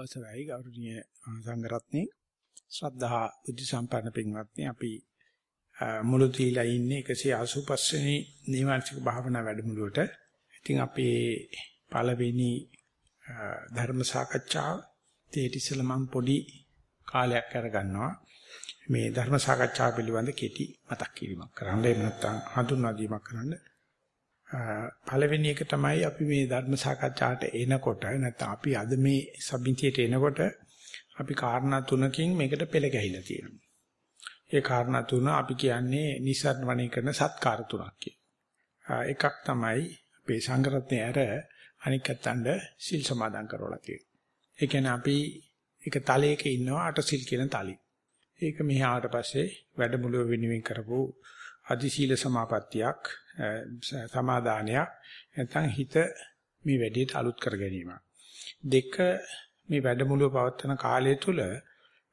අවසරයි ගෞරවනීය සංඝරත්නයේ ශ්‍රද්ධා බුද්ධ සම්පන්න පින්වත්නි අපි මුළු තීලා ඉන්නේ 185 වෙනි නිවාසික භාවනා වැඩමුළුවට. ඉතින් අපේ පළවෙනි ධර්ම සාකච්ඡාව තේටි ඉස්සෙල්ලා මම පොඩි කාලයක් අරගන්නවා. මේ ධර්ම සාකච්ඡාව පිළිබඳ කෙටි මතක් කිරීමක් කරන්න. එහෙම නැත්නම් හඳුන්වා දීමක් කරන්න. පළවෙනි එක තමයි අපි මේ ධර්ම සාකච්ඡාට එනකොට නැත්නම් අපි අද මේ සබ්මිතියට එනකොට අපි කාරණා තුනකින් මේකට පෙළ ගැහිලා තියෙනවා. ඒ කාරණා තුන අපි කියන්නේ නිසරණවණී කරන සත්කාර තුනක් කියලා. එකක් තමයි අපේ සංඝරත්නයේ ඇර අනික් අතන්ද සිල් සමාදන් කරවලා තියෙනවා. ඒ කියන්නේ අපි එක තලයක ඉන්නවා අට සිල් කියන තලෙ. ඒක මෙහාට පස්සේ වැඩමුළුව වෙනුවෙන් කරපු අදි සීල සමාපත්තියක් සමාදානයක් නැත්නම් හිත මේ වැඩේට අලුත් කර ගැනීම. දෙක මේ වැඩමුළුව පවත්වන කාලය තුල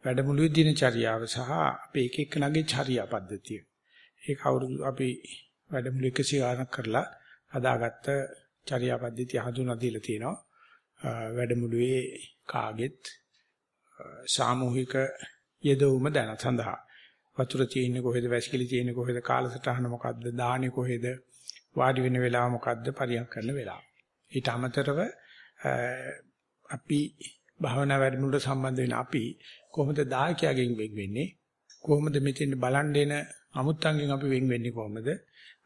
වැඩමුළුවේ දිනචරියාව සහ අපේ එක එක්කනගේ චර්යා පද්ධතිය. ඒක අවුරුදු අපි වැඩමුළු 100 ගණක් කරලා හදාගත්ත චර්යා පද්ධතිය හඳුනා දීලා තියෙනවා. වැඩමුළුවේ කාගෙත් සාමූහික යෙදවුම දැන සඳහා වතුර තියෙන්නේ කොහෙද වැසිකිලි තියෙන්නේ කොහෙද කාලසටහන මොකද්ද දාහනේ කොහෙද වාඩි වෙන වෙලාව මොකද්ද පරියන්ක කරන වෙලාව ඊට අමතරව අපි භාවනා වැඩමුළුවට සම්බන්ධ වෙන අපි කොහොමද දායකයාගෙන් වෙන් වෙන්නේ කොහොමද මෙතෙන් බලන් දෙන අමුත්තන්ගෙන් අපි වෙන් වෙන්නේ කොහොමද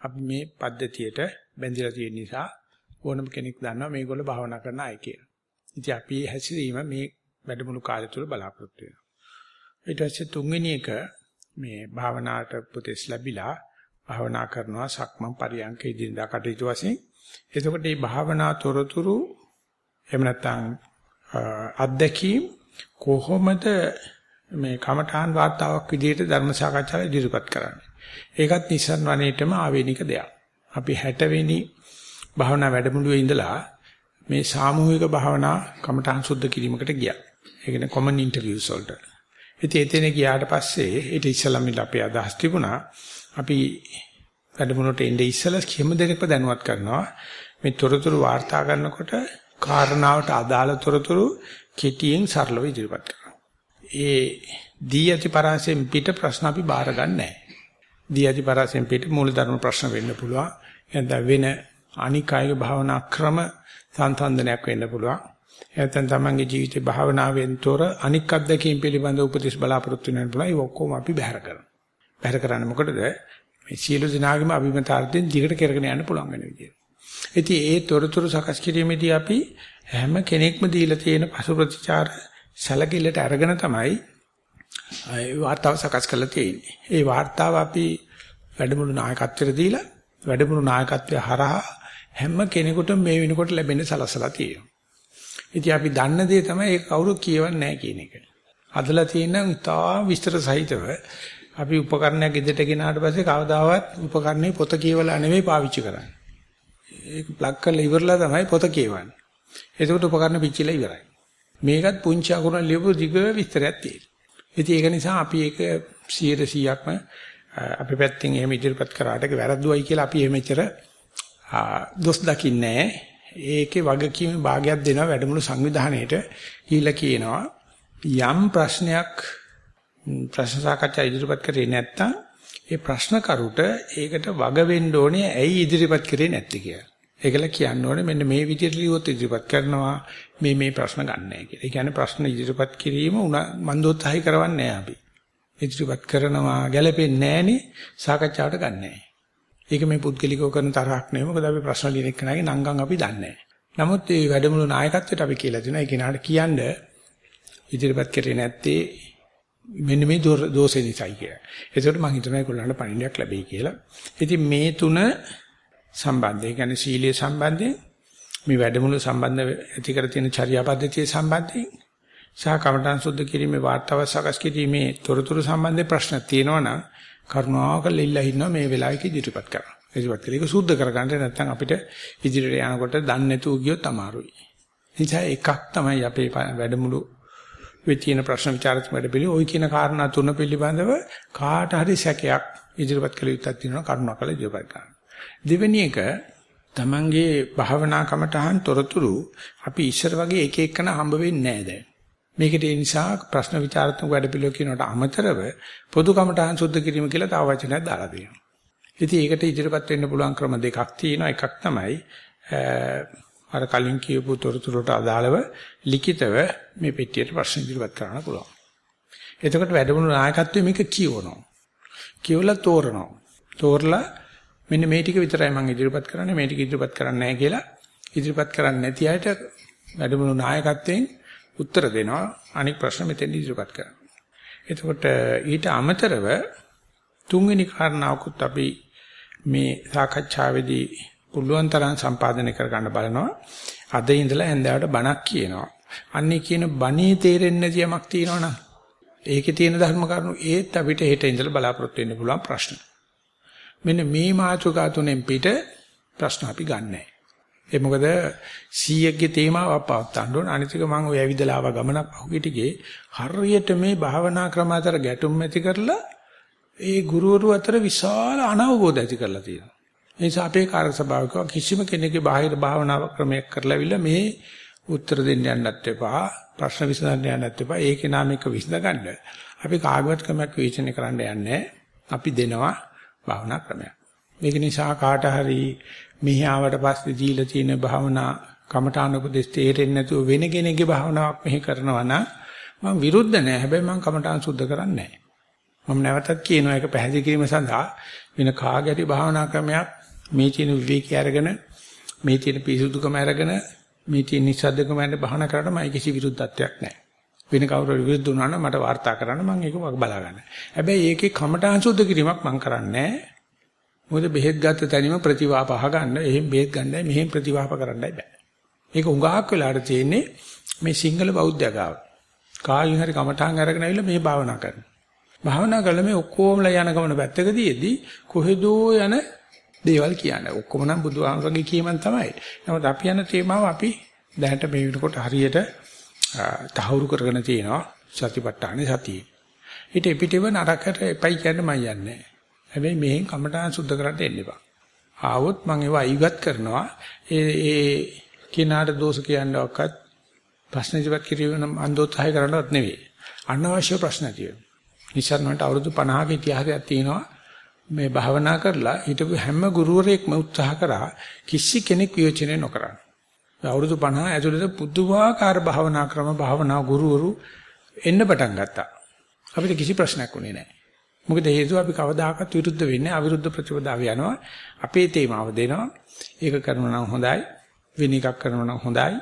අපි මේ පද්ධතියට බැඳිලා තියෙන නිසා ඕනම කෙනෙක් දන්නවා මේගොල්ලෝ භාවනා කරන අය කියලා. ඉතින් අපි හැසිරීම මේ වැඩමුළු කාලය තුල බලාපොරොත්තු වෙනවා. ඊට පස්සේ තුන්වෙනි එක මේ භාවනාවට උපදෙස් ලැබිලා භාවනා කරනවා සක්මන් පරියන්ක ඉදින්දා කටයුතු වශයෙන්. එතකොට මේ භාවනා තොරතුරු එහෙම නැත්නම් අත්දැකීම් කොහොමද මේ කමඨාන් වාතාවක් විදිහට ධර්ම සාකච්ඡාවේ ඉදිරිපත් කරන්නේ. ඒකත් නිසන් වනයේටම ආවේනික දෙයක්. අපි 60 වෙනි භාවනා වැඩමුළුවේ ඉඳලා මේ සාමූහික භාවනා කමඨාන් සුද්ධ කිරීමකට ගියා. ඒ කියන්නේ common interviews වලට. ඉතින් එතන ගියාට පස්සේ ඊට ඉස්සෙල්ලා මිල අපේ අදහස් තිබුණා අපි වැඩමුළුවට එන්නේ ඉස්සෙල්ලා කිසිම දෙයක්ම දැනුවත් කරනවා මේ තොරතුරු වාර්තා කරනකොට කාරණාවට අදාළ තොරතුරු කෙටියෙන් සරලව ඉදිරිපත් කරනවා. ඒ දී යති පරාසයෙන් පිට ප්‍රශ්න අපි බාර ගන්නෑ. දී යති පරාසයෙන් පිට මූලධර්ම ප්‍රශ්න වෙන්න පුළුවන්. එතන වෙන අනිකායක භාවනා ක්‍රම සංසන්දනයක් වෙන්න පුළුවන්. නැත්නම් තමන්ගේ ජීවිතේ භාවනාවෙන් තොර අනික් අත්දැකීම් පිළිබඳ උපදෙස් බලාපොරොත්තු වෙන්න පුළුවන්. ඒ ඔක්කොම අපි බැහැර කරනවා. බැහැර කරන්නේ මොකටද? මේ සියලු දිනාගෙම අභිමතාර්ථයෙන් දිගට කරගෙන යන්න පුළුවන් වෙන විදියට. ඉතින් ඒ තොරතුරු සකස් කිරීමේදී අපි හැම කෙනෙක්ම දීලා තියෙන පසු ප්‍රතිචාර සැලකිල්ලට අරගෙන තමයි ඒ වාර්තාව සකස් කරලා තියෙන්නේ. ඒ වාර්තාව අපි වැඩමුළු නායකත්වයට දීලා වැඩමුළු නායකත්වය හරහා හැම කෙනෙකුටම මේ වෙනකොට ලැබෙන සලසලා තියෙනවා. ඉතින් අපි දන්න දේ තමයි ඒක කවුරු කියවන්නේ නැහැ කියන එක. අදලා තියෙන ඉතා විස්තර සහිතව අපි උපකරණයක් ඉදට ගෙනාට පස්සේ කවදාවත් උපකරණේ පොත කියවලා නෙවෙයි පාවිච්චි කරන්නේ. ඒක ප්ලග් කරලා ඉවරලා තමයි පොත කියවන්නේ. එතකොට උපකරණ පිච්චිලා ඉවරයි. මේකත් පුංචි අකුරක් ලියපු දිග විස්තරයක් තියෙනවා. ඉතින් ඒක නිසා අපි ඒක 100%ක්ම අපි පැත්තෙන් එහෙම ඉදිරිපත් කරාට ඒක වැරද්දුවයි කියලා අපි එහෙමෙච්චර දොස් දකින්නේ ඒකේ වගකීමේ භාගයක් දෙනවා වැඩමුළු සංවිධානයේට කියලා කියනවා යම් ප්‍රශ්නයක් ප්‍රශ්න සාකච්ඡා ඉදිරිපත් කරේ නැත්නම් ඒ ප්‍රශ්න කරුට ඒකට වග වෙන්න ඕනේ ඇයි ඉදිරිපත් කරේ නැත්තේ කියලා. ඒකල කියන්න ඕනේ මෙන්න මේ විදිහට ලියුවොත් ඉදිරිපත් කරනවා මේ මේ ප්‍රශ්න ගන්නෑ කියලා. ඒ කියන්නේ ප්‍රශ්න ඉදිරිපත් කිරීම මන්දෝත්සහය කරවන්නේ නැහැ අපි. ඉදිරිපත් කරනවා ගැළපෙන්නේ නැහනේ සාකච්ඡාවට ගන්නෑ. ඒක මේ පුද්ගලිකව කරන තරහක් නෙවෙයි. මොකද අපි ප්‍රශ්න ලියන එකනගේ නංගන් අපි දන්නේ නමුත් මේ වැඩමුළු නායකත්වයට අපි කියලා දෙනවා. ඒ කෙනාට කියන්න ඉදිරිපත් කරේ නැත්තේ මෙන්න මේ දෝෂේ නිසායි කියලා. ඒකට මම හිතනවා ඒගොල්ලන්ට පණිඩයක් ලැබෙයි කියලා. ඉතින් මේ තුන සම්බන්ධය කියන්නේ සීලයේ සම්බන්ධයෙන් මේ වැඩමුළු සම්බන්ධ ඇති කර තියෙන චර්යා පද්ධතිය සම්බන්ධයෙන් සහ කමඨං සුද්ධ කිරීමේ වාර්තාව සකස් කිරීමේ තොරතුරු සම්බන්ධයෙන් ප්‍රශ්න තියෙනවා නම් කරුණාකර ඉල්ලා ඉන්නවා මේ වෙලාවේ ඉදිරිපත් කරන්න. ඉදිරිපත් කළේ ඒක සුද්ධ කරගන්න නැත්නම් අපිට ඉදිරියට යනකොට දන්නේ නැතුව ගියොත් අමාරුයි. නිසා එකක් තමයි අපේ වැඩමුළු වෙ තියෙන ප්‍රශ්න විචාරක වැඩ පිළිවෙල ওই කියන කාරණා තුන පිළිබඳව කාට හරි සැකයක් ඉදිරිපත් කළ යුත්තක් තියෙනවා කරුණාකර ඉදිරිපත් කරන්න. දෙවෙනි එක තමන්ගේ භාවනා කමටහන් තොරතුරු අපි ඉස්සර වගේ එක එකන හම්බ වෙන්නේ නැහැ දැන්. මේකට ඒ නිසා ප්‍රශ්න විචාරත්මක වැඩපිළිවෙල කියනකට අමතරව පොදු කමඨාන් සුද්ධ කිරීම කියලා තව වචනයක් දාලා තියෙනවා. ඉතින් ඒකට ඉදිරිපත් වෙන්න පුළුවන් ක්‍රම දෙකක් තියෙනවා. එකක් තමයි අර කලින් කියපු තොරතුරට අදාළව ලිඛිතව මේ පෙට්ටියට ප්‍රශ්න ඉදිරිපත් කරන්න පුළුවන්. එතකොට වැඩමුළු නායකත්වයේ මේක කියවනවා. කියවලා තෝරනවා. තෝරලා මෙන්න මේ ටික විතරයි මම ඉදිරිපත් කරන්නේ මේ ටික ඉදිරිපත් කරන්නේ නැහැ කියලා ඉදිරිපත් කරන්නේ නැති අයට වැඩමුළු නායකත්වයෙන් උත්තර දෙනවා අනික් ප්‍රශ්න මෙතෙන් ඉදිරිපත් කරනවා. එතකොට ඊට අමතරව තුන්වෙනි කාරණාවකුත් අපි මේ සාකච්ඡාවේදී පුළුවන් තරම් සම්පාදනය කර ගන්න බලනවා. අද ඉඳලා ඇඳාවට බණක් කියනවා. අන්නේ කියන බණේ තේරෙන්නේ නැති යමක් තියෙනවනම් ඒකේ තියෙන ධර්ම කරුණු ඒත් අපිට හෙට ඉඳලා බලාපොරොත්තු වෙන්න පුළුවන් ප්‍රශ්න. මෙන්න මේ මාතෘකා තුනෙන් පිට ප්‍රශ්න අපි ගන්නෑ. ඒ මොකද 100ක්ගේ තේමාවක් පවත්වන්න ඕන. අනිත් එක මම ඔය ඇවිදලා ආව ගමනක් පහුගිය ටිකේ හරියට මේ භාවනා ක්‍රම අතර ගැටුම් ඇති කරලා ඒ ගුරුවරු අතර විශාල අනවබෝධ ඇති කරලා තියෙනවා. ඒ නිසා අපේ කාර්ය සභාවක කිසිම කෙනෙකුගේ බාහිර භාවනා ක්‍රමයක් කරලාවිල්ලා මේ උත්තර දෙන්න යන්නත් එපා ප්‍රශ්න විසඳන්න යන්නත් එපා ඒකේ නාමික විසඳගන්න. අපි කාගවත් ක්‍රමයක් විචනය කරන්න යන්නේ අපි දෙනවා භාවනා ක්‍රමයක්. මේක නිසා කාට හරි මෙහි ආවට පස්සේ දීලා තියෙන භාවනා කමඨාන උපදෙස් තේරෙන්නේ නැතුව වෙන කෙනෙක්ගේ භාවනාවක් මෙහි කරනවා නම් මම විරුද්ධ නෑ. හැබැයි මම කමඨාන් සුද්ධ කරන්නේ නෑ. මම නැවතත් කියනවා ඒක පැහැදිලි කිරීම සඳහා වෙන කාගැටි භාවනා ක්‍රමයක් මේ තියෙන විවේකී අරගෙන මේ තියෙන පිසුදුකම අරගෙන මේ තියෙන නිසද්දකම අරගෙන භාවනා කරාට මම කිසි විරුද්ධත්වයක් නැහැ. වෙන කවුරු විරුද්ධ වුණා නම් මට වාර්තා කරන්න මම ඒක බලා ගන්න. හැබැයි ඒකේ කමඨාන් සුද්ධ කිරීමක් මම කරන්නේ මොකද බෙහෙත් ගත්ත තැනම ප්‍රතිවාප අහගන්න එහෙම බෙහෙත් ගන්නයි මෙහෙම ප්‍රතිවාප කරන්නයි බෑ. ඒක උඟහක් වෙලාට තියෙන්නේ මේ සිංහල බෞද්ධ ගාව. කායින් හරි කමඨාන් අරගෙන ආවිල්ලා මේ භාවනා කරනවා. භාවනා කළා මේ ඔක්කොමලා යන ගමන පැත්තකදීදී කොහෙදෝ යන දේවල් කියන්නේ. ඔක්කොම නම් බුදුහාමරගේ කියමන් තමයි. නමුත් අපි යන තේමාව අපි දැනට මේ වෙනකොට හරියට තහවුරු කරගෙන තියෙනවා සතිපට්ඨානේ සතියේ. ඊට පිටිව නරකට එපයි කියන්නේ මම යන්නේ. හැබැයි මෙහෙන් කමඨාන් සුද්ධ කරන්න එන්න එපා. ආවොත් මම ඒවා අයිගත් කරනවා. ඒ ඒ කිනාට දෝෂ කියනවක්වත් ප්‍රශ්න ඉදිරිපත් කිරීම අන්දෝත්සහය කරනවත් නෙවෙයි. අනවශ්‍ය ප්‍රශ්න තියෙනවා. නිසරණට අවුරුදු 50ක ඉතිහාසයක් තියෙනවා. මේ භාවනා කරලා හිටපු හැම ගුරුවරයෙක්ම උත්සාහ කරා කිසි කෙනෙක් විවචනය නොකරන. අවුරුදු 50 ඇතුළත පුදුමාකාර භාවනා ක්‍රම භාවනා ගුරුවරු එන්න පටන් ගත්තා. අපිට කිසි ප්‍රශ්නයක් උනේ නැහැ. මොකද හේතුව අපි කවදාකවත් විරුද්ධ වෙන්නේ අවිරුද්ධ ප්‍රතිපදාව යනවා. අපේ තේමාව දෙනවා. ඒක කරනවා නම් හොඳයි. වෙන එකක් කරනවා නම් හොඳයි.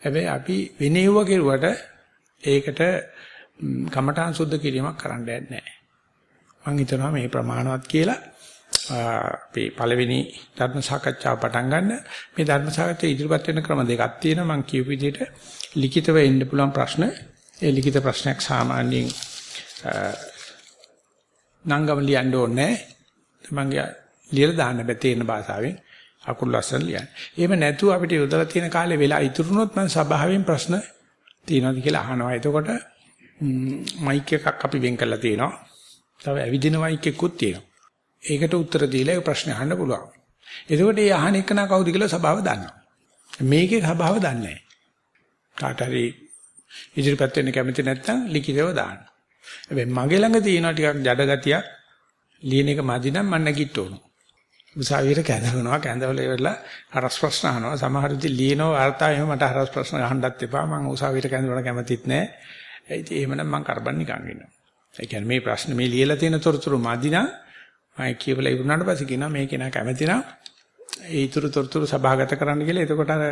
හැබැයි අපි වෙනේව කෙරුවට ඒකට කමඨාන් සුද්ධ කිරීමක් කරන්න යන්නේ නැහැ. මම හිතනවා මේ ප්‍රමාණවත් කියලා අපේ පළවෙනි ධර්ම සාකච්ඡාව පටන් ගන්න මේ ධර්ම සාකච්ඡා ඉදිරිපත් වෙන ක්‍රම දෙකක් තියෙනවා මම කියපු විදිහට ලිඛිතව එන්න පුළුවන් ප්‍රශ්න ඒ ලිඛිත ප්‍රශ්නයක් සාමාන්‍යයෙන් නංගම ලියන්න ඕනේ තමන්ගේ ලියලා දාන්න බෑ තේරෙන භාෂාවෙන් අකුරු ලස්සන ලියන්න. එහෙම නැතුව අපිට යොදලා තියෙන කාලේ වෙලා ඉතුරුනොත් මම සභාවෙන් ප්‍රශ්න තියෙනවද කියලා අහනවා. එතකොට මයික් එකක් අපි වෙන් කරලා තියෙනවා. තව ඇවිදින මයික් එකකුත් තියෙනවා. ඒකට උත්තර දීලා ඒ ප්‍රශ්නේ අහන්න පුළුවන්. එතකොට මේ අහන එක නා කවුද කියලා සභාව දන්නවා. මේකේ සභාව දන්නේ නැහැ. කාට හරි ඉදිරිපත් වෙන්න කැමති නැත්නම් ලිඛිතව දාන්න. හැබැයි මගේ ළඟ තියෙන ටිකක් ජඩ ගතියක් ලියන එක මදි නම් මම නැගිට ඕන. උසාවියට කැඳවනවා කැඳවල ඉවරලා හරස් ප්‍රශ්න අහනවා සමහර විට ලියනවා වාර්තාවෙම මට හරස් ප්‍රශ්න අහන්නත් එපා මම උසාවියට කැඳවන කැමතිත් නැහැ. ඒ ඉතින් එහෙමනම් මම කරබන් නිකන් ඉන්නවා. ඒ කියන්නේ මේ ප්‍රශ්න මේ ලියලා තියෙන තොරතුරු මදි නම් මම කියවලා ඉවරනාට පස්සේ කියනවා මේක නා කැමති නම් ඒ ඊතුරු තොරතුරු සභාගත කරන්න කියලා. එතකොට අර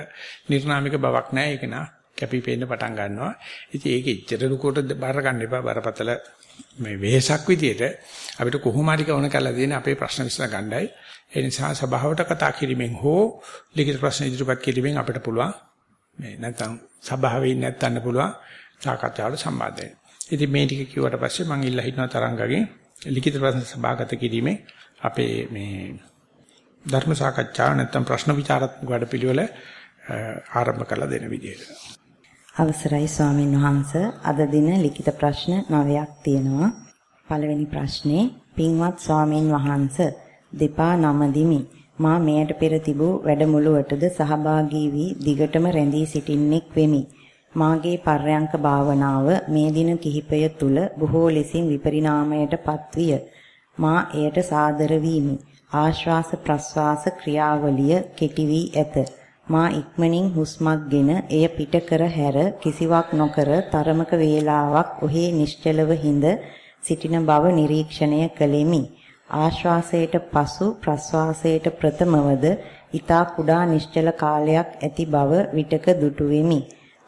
නිර්නාමික බවක් නැහැ ඒක නා කැපිපෙන්න පටන් ගන්නවා. ඉතින් ඒක ඉච්චර ලුකොට බාර ගන්න එපා බරපතල මේ වෙහසක් විදියට අපිට කොහොම හරි කවන කරලා දෙන අපේ ප්‍රශ්න විසඳ ගන්නයි. ඒ නිසා සභාවට කතා කිරීමෙන් හෝ ලිඛිත ප්‍රශ්න ඉදිරිපත් කිරීමෙන් අපිට පුළුවන් මේ නැත්නම් සභාවේ නැත්නම් පුළුවන් සාකච්ඡාවට සම්බන්ධ වෙන්න. ඉතින් මේ ටික කිව්වට පස්සේ මම ඉල්ලා හිටනවා තරංගගේ ලිඛිත ප්‍රශ්න සභාගත කිරීමේ අපේ මේ ධර්ම සාකච්ඡාව නැත්නම් ප්‍රශ්න විචාරාත්මක වැඩපිළිවෙල ආරම්භ කළ දෙන විදියට. අවසරයි ස්වාමින් වහන්ස අද දින ලිඛිත ප්‍රශ්න 9ක් තියෙනවා. පළවෙනි ප්‍රශ්නේ පින්වත් ස්වාමින් වහන්ස දෙපා නමදිමි. මා මෙයට පෙර තිබූ වැඩමුළුවටද සහභාගී වී දිගටම රැඳී සිටින්නෙක් වෙමි. මාගේ පර්යංක භාවනාව මේ දින කිහිපය තුල බොහෝ ලෙසින් විපරිණාමයට පත්විය. මා එයට සාදර වීමි. ආශ්වාස ප්‍රශ්වාස ක්‍රියාවලිය කෙටි වී ඇත. මා ඉක්මනින් හුස්මක්ගෙන එය පිට කර හැර කිසිවක් නොකර තරමක වේලාවක් ඔහි නිශ්චලව හිඳ සිටින බව නිරීක්ෂණය කළෙමි. ආශ්වාසයට පසු ප්‍රශ්වාසයට ප්‍රථමවද ඊතා කුඩා නිශ්චල කාලයක් ඇති බව විටක දුටු වෙමි.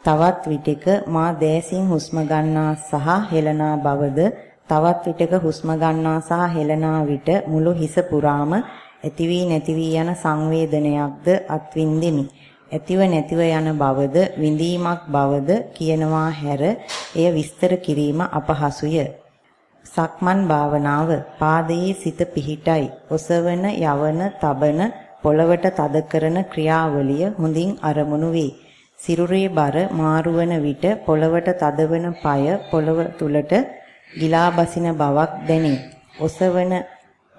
තවත් විටක මා දෑසින් හුස්ම ගන්නා සහ හෙළනා බවද තවත් විටක හුස්ම ගන්නා සහ හෙළනා විට මුළු හිස පුරාම ඇති වී නැති වී යන සංවේදනයක්ද අත්විඳෙමි. ඇතිව නැතිව යන බවද විඳීමක් බවද කියනවා හැර එය විස්තර කිරීම අපහසුය. සක්මන් භාවනාව පාදයේ සිත පිහිටයි. ඔසවන යවන තබන පොළවට තද කරන ක්‍රියාවලිය හොඳින් අරමුණු වේ. සිරුරේ බර මාරුවන විට පොළවට තදවන পায় පොළව තුලට ගිලා බසින බවක් දැනේ. ඔසවන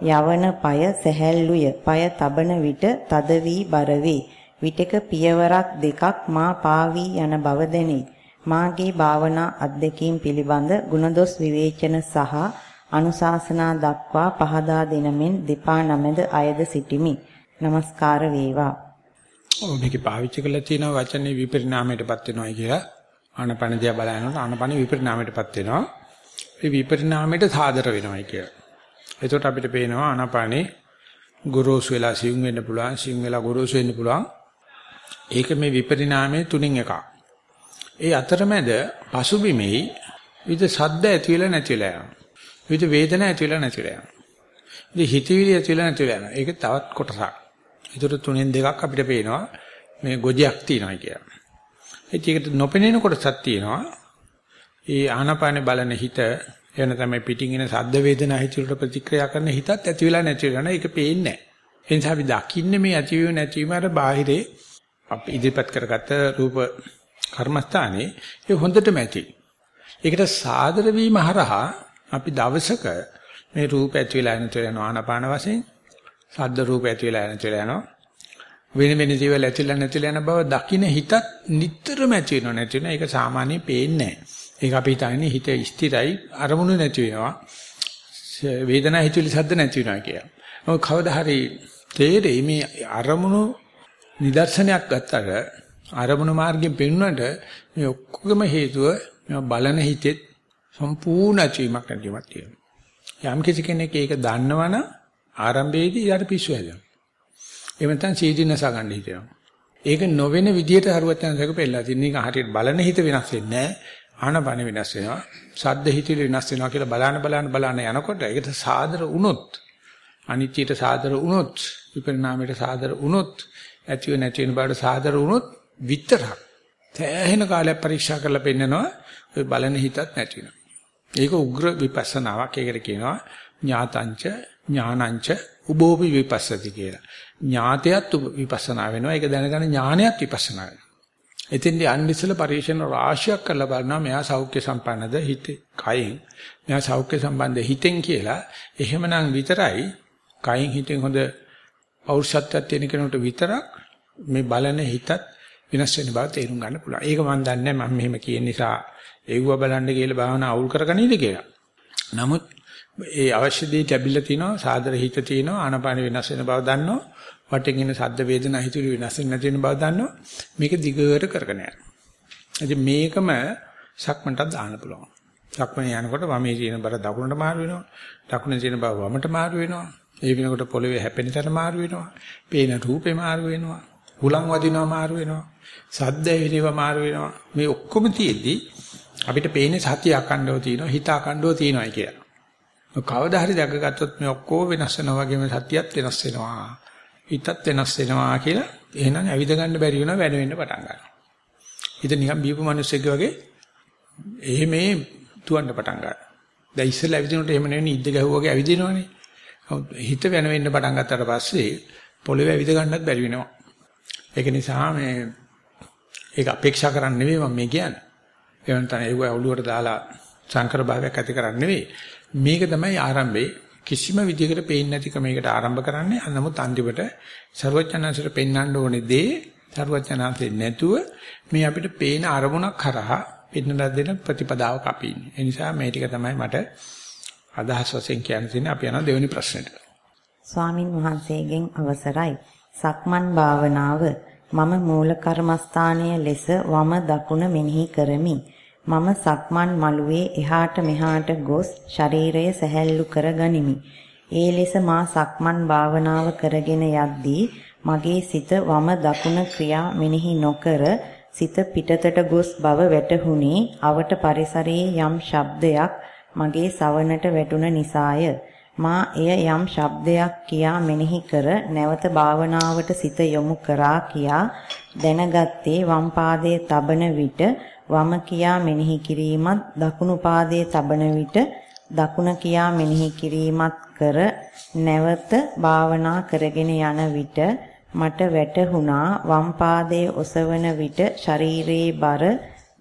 යවන পায় සැහැල්ලුය. পায় තබන විට තද වී බර වේ. විටක පියවරක් දෙකක් මා පාවී යන බව දැනේ. මාගේ භාවනා අධ්‍යක්ීම් පිළිබඳ ගුණදොස් විවේචන සහ අනුශාසනා දක්වා පහදා දෙනමින් දෙපා නමද අයද සිටිමි. নমස්කාර වේවා. ඔව් මේකේ පාවිච්චි කරලා තියෙන වචනේ විපරිණාමයටපත් වෙනවායි කියලා. ආනපන දිහා බලනකොට ආනපන විපරිණාමයටපත් වෙනවා. ඒ විපරිණාමයට සාදර වෙනවායි කියලා. එතකොට අපිට පේනවා ආනාපානේ ගොරෝසු වෙලා සිං වෙන්න පුළුවන්, සිං වෙලා ගොරෝසු වෙන්න පුළුවන්. ඒක මේ විපරිණාමයේ තුنين එකක්. ඒ අතරමැද පසුබිමේ විද සද්ද ඇති වෙලා නැති වෙලා යනවා. විද වේදනා ඇති වෙලා නැති වෙලා යනවා. ඉතින් හිතවිලි ඇති වෙලා නැති වෙලා යනවා. ඒක තවත් කොටසක්. ඒතර තුනෙන් දෙකක් අපිට පේනවා මේ ගොජයක් තියෙනවා කියලා. ඒකට නොපෙනෙන කොටසක් තියෙනවා. ඒ ආහනපානේ බලන හිත එන තමයි පිටින් එන සද්ද වේදනා හිතවලට ප්‍රතික්‍රියා කරන හිතත් ඇති වෙලා නැති වෙලා නේද ඒක පේන්නේ නැහැ. ඒ නිසා අපි දකින්නේ මේ ඇතිවීම නැතිවීම අර බාහිරේ අපි ඉදිරිපත් කරගත්ත රූප කර්මස්ථානේ ඒ හොඳටම ඇති. ඒකට සාදර වීම හරහා අපි දවසක මේ රූප ඇති වෙලා නැති වෙලා ආනාපාන වශයෙන් සද්ද රූප ඇති වෙලා නැති වෙලා යනවා. වෙන වෙන දේවල් ඇතිලා නැතිලා යන බව දකින්න හිතත් නිටතරම ඇති වෙනව නැති වෙන ඒක සාමාන්‍යයෙන් පේන්නේ නැහැ. ඒක අපි හිතන්නේ හිත ස්ථිරයි අරමුණු නැති වෙනවා. වේදනා හිතුවිලි සද්ද නැති වෙනවා කියලා. මොකද කවදා හරි තේරෙයි මේ අරමුණු නිදර්ශනයක් ගත්තට අරමුණු මාර්ගයෙන් පෙන්වන්නට මේ ඔක්කොගම හේතුව මේ බලන හිතෙත් සම්පූර්ණ ඇචීමක් නැතිවීමක් තියෙනවා. යම් කිසි කෙනෙක් ඒක දන්නවනම් ආරම්භයේදී ඊට පිස්සු හැදෙනවා. එහෙම නැත්නම් සීදීනස ගන්න හිතෙනවා. ඒක නොවන විදියට හරුවත් යනසක පෙළලා තියෙන එක හරියට බලන හිත වෙනස් වෙන්නේ නැහැ. ආනපන වෙනස් වෙනවා. සද්ද හිතිලි වෙනස් වෙනවා කියලා බලන බලන බලන යනකොට ඒකට සාදර වුණොත් අනිත්‍යයට සාදර වුණොත් විපරිණාමයට සාදර වුණොත් ඇතිව නැති වෙන බවට සාදර වුණොත් විතරක් තෑහෙන කාලයක් පරීක්ෂා කරලා පෙන්නනවා ඔය බලන හිතත් නැති වෙනවා. ඒක උග්‍ර විපස්සනාවක්. ඒකට කියනවා ඥාතංච ඥානංච උභෝපි විපස්සති කියලා. ඥාතයත් විපස්සනා වෙනවා. ඒක දැනගන්න ඥානයත් විපස්සනා වෙනවා. එතෙන්දී අනිස්සල පරිශන රාශියක් කරලා බලනවා මෙයා සෞඛ්‍ය සම්පන්නද හිතේ කයෙන්. මෙයා සෞඛ්‍ය සම්බන්ධ හිතෙන් කියලා. එහෙමනම් විතරයි කයෙන් හිතෙන් හොඳ පෞරුෂත්වයක් තියෙන කෙනෙකුට විතරක් මේ බලන හිතත් වෙනස් වෙන බව තේරුම් ගන්න පුළුවන්. ඒක මම දන්නේ නැහැ මම මෙහෙම කියන නිසා ඒව බලන්න කියලා භාවනා අවුල් කරගන්නේද කියලා. නමුත් ඒ අවශ්‍ය දේ ලැබිලා තිනවා සාදර හිත තිනවා ආනපාන වෙනස් වෙන බව දන්නවා. වටෙන් එන සද්ද වේදනා හිතුළු වෙනස් වෙන නැති වෙන බව දන්නවා. මේක දිගට කරගෙන යනවා. ඉතින් මේකම සක්මන්ටත් දාන්න පුළුවන්. සක්මනේ යනකොට වමේ තියෙන බර දකුණට මාරු වෙනවා. දකුණේ තියෙන බව වමට මාරු වෙනවා. ඒ වෙනකොට පොළවේ හැපෙන තැන මාරු වෙනවා. පේන රූපේ මාරු වෙනවා. හුලං වදිනවා මාරු වෙනවා. සද්ද ඇවිලව මාරු වෙනවා. මේ ඔක්කොම තියෙද්දි අපිට පේන්නේ සතිය අකණ්ඩව තියෙනවා, හිත අකණ්ඩව තියෙනවායි කියලා. කවදා හරි දැකගත්තොත් මේ ඔක්කොම වෙනස් වෙනවා වගේම සතියත් වෙනස් වෙනවා. හිතත් වෙනස් වෙනවා කියලා එහෙනම් ඇවිද ගන්න බැරි වෙනවා වැඩ වෙන්න පටන් ගන්නවා. හිත නිකන් බීපු මිනිස්සෙක් වගේ එහෙමේ තුවන්න පටන් ගන්නවා. දැන් ඉස්සෙල්ලා ඇවිදිනකොට එහෙම නෙවෙයි ඉද්ද ගැහුවාගේ ඇවිදිනවනේ. හිත වෙන වෙන්න පටන් ගත්තට පස්සේ පොළවේ ඇවිද ගන්නත් බැරි වෙනවා. ඒක නිසා මේ ඒක අපේක්ෂා කරන්නේ නෙවෙයි මම මේ කියන්නේ. ඒ වෙනතන ඒක ඔළුවට දාලා සංකර භාවයක් ඇති කරන්නේ නෙවෙයි. මේක තමයි ආරම්භේ කිසිම විදිහකට පේන්නේ නැතික මේකට ආරම්භ කරන්නේ. නමුත් අන්තිමට ਸਰවඥාන්සර පෙන්වන්න ඕනේ දේ සරුවචනාංශේ නැතුව මේ අපිට පේන අරමුණක් කරහා පෙන්නලා දෙන ප්‍රතිපදාවක අපි ඉන්නේ. ඒ නිසා මේ ටික තමයි මට අදහස් වශයෙන් කියන්න තියෙන්නේ අපි යන දෙවෙනි ප්‍රශ්නෙට. ස්වාමින් වහන්සේගෙන් අවසරයි. සක්මන් භාවනාව මම මූල කර්මස්ථානයේ ලෙස වම දකුණ මෙනෙහි කරමි. මම සක්මන් මළුවේ එහාට මෙහාට ගොස් ශරීරය සැහැල්ලු කර ගනිමි. ඒ ලෙස මා සක්මන් භාවනාව කරගෙන යද්දී මගේ සිත වම දකුණ ක්‍රියා මෙනෙහි නොකර සිත පිටතට ගොස් බව වැටහුණේ අවට පරිසරයේ යම් ශබ්දයක් මගේ සවනට වැටුණ නිසාය. මා එය යම් ශබ්දයක් කියා මෙනෙහි කර නැවත භාවනාවට සිත යොමු කරා කියා දැනගත්තේ වම් පාදයේ තබන විට වම කියා මෙනෙහි කිරීමත් දකුණු පාදයේ තබන විට දකුණ කියා මෙනෙහි කිරීමත් කර නැවත භාවනා කරගෙන යන විට මට වැටහුණා වම් පාදයේ ඔසවන විට ශරීරයේ බර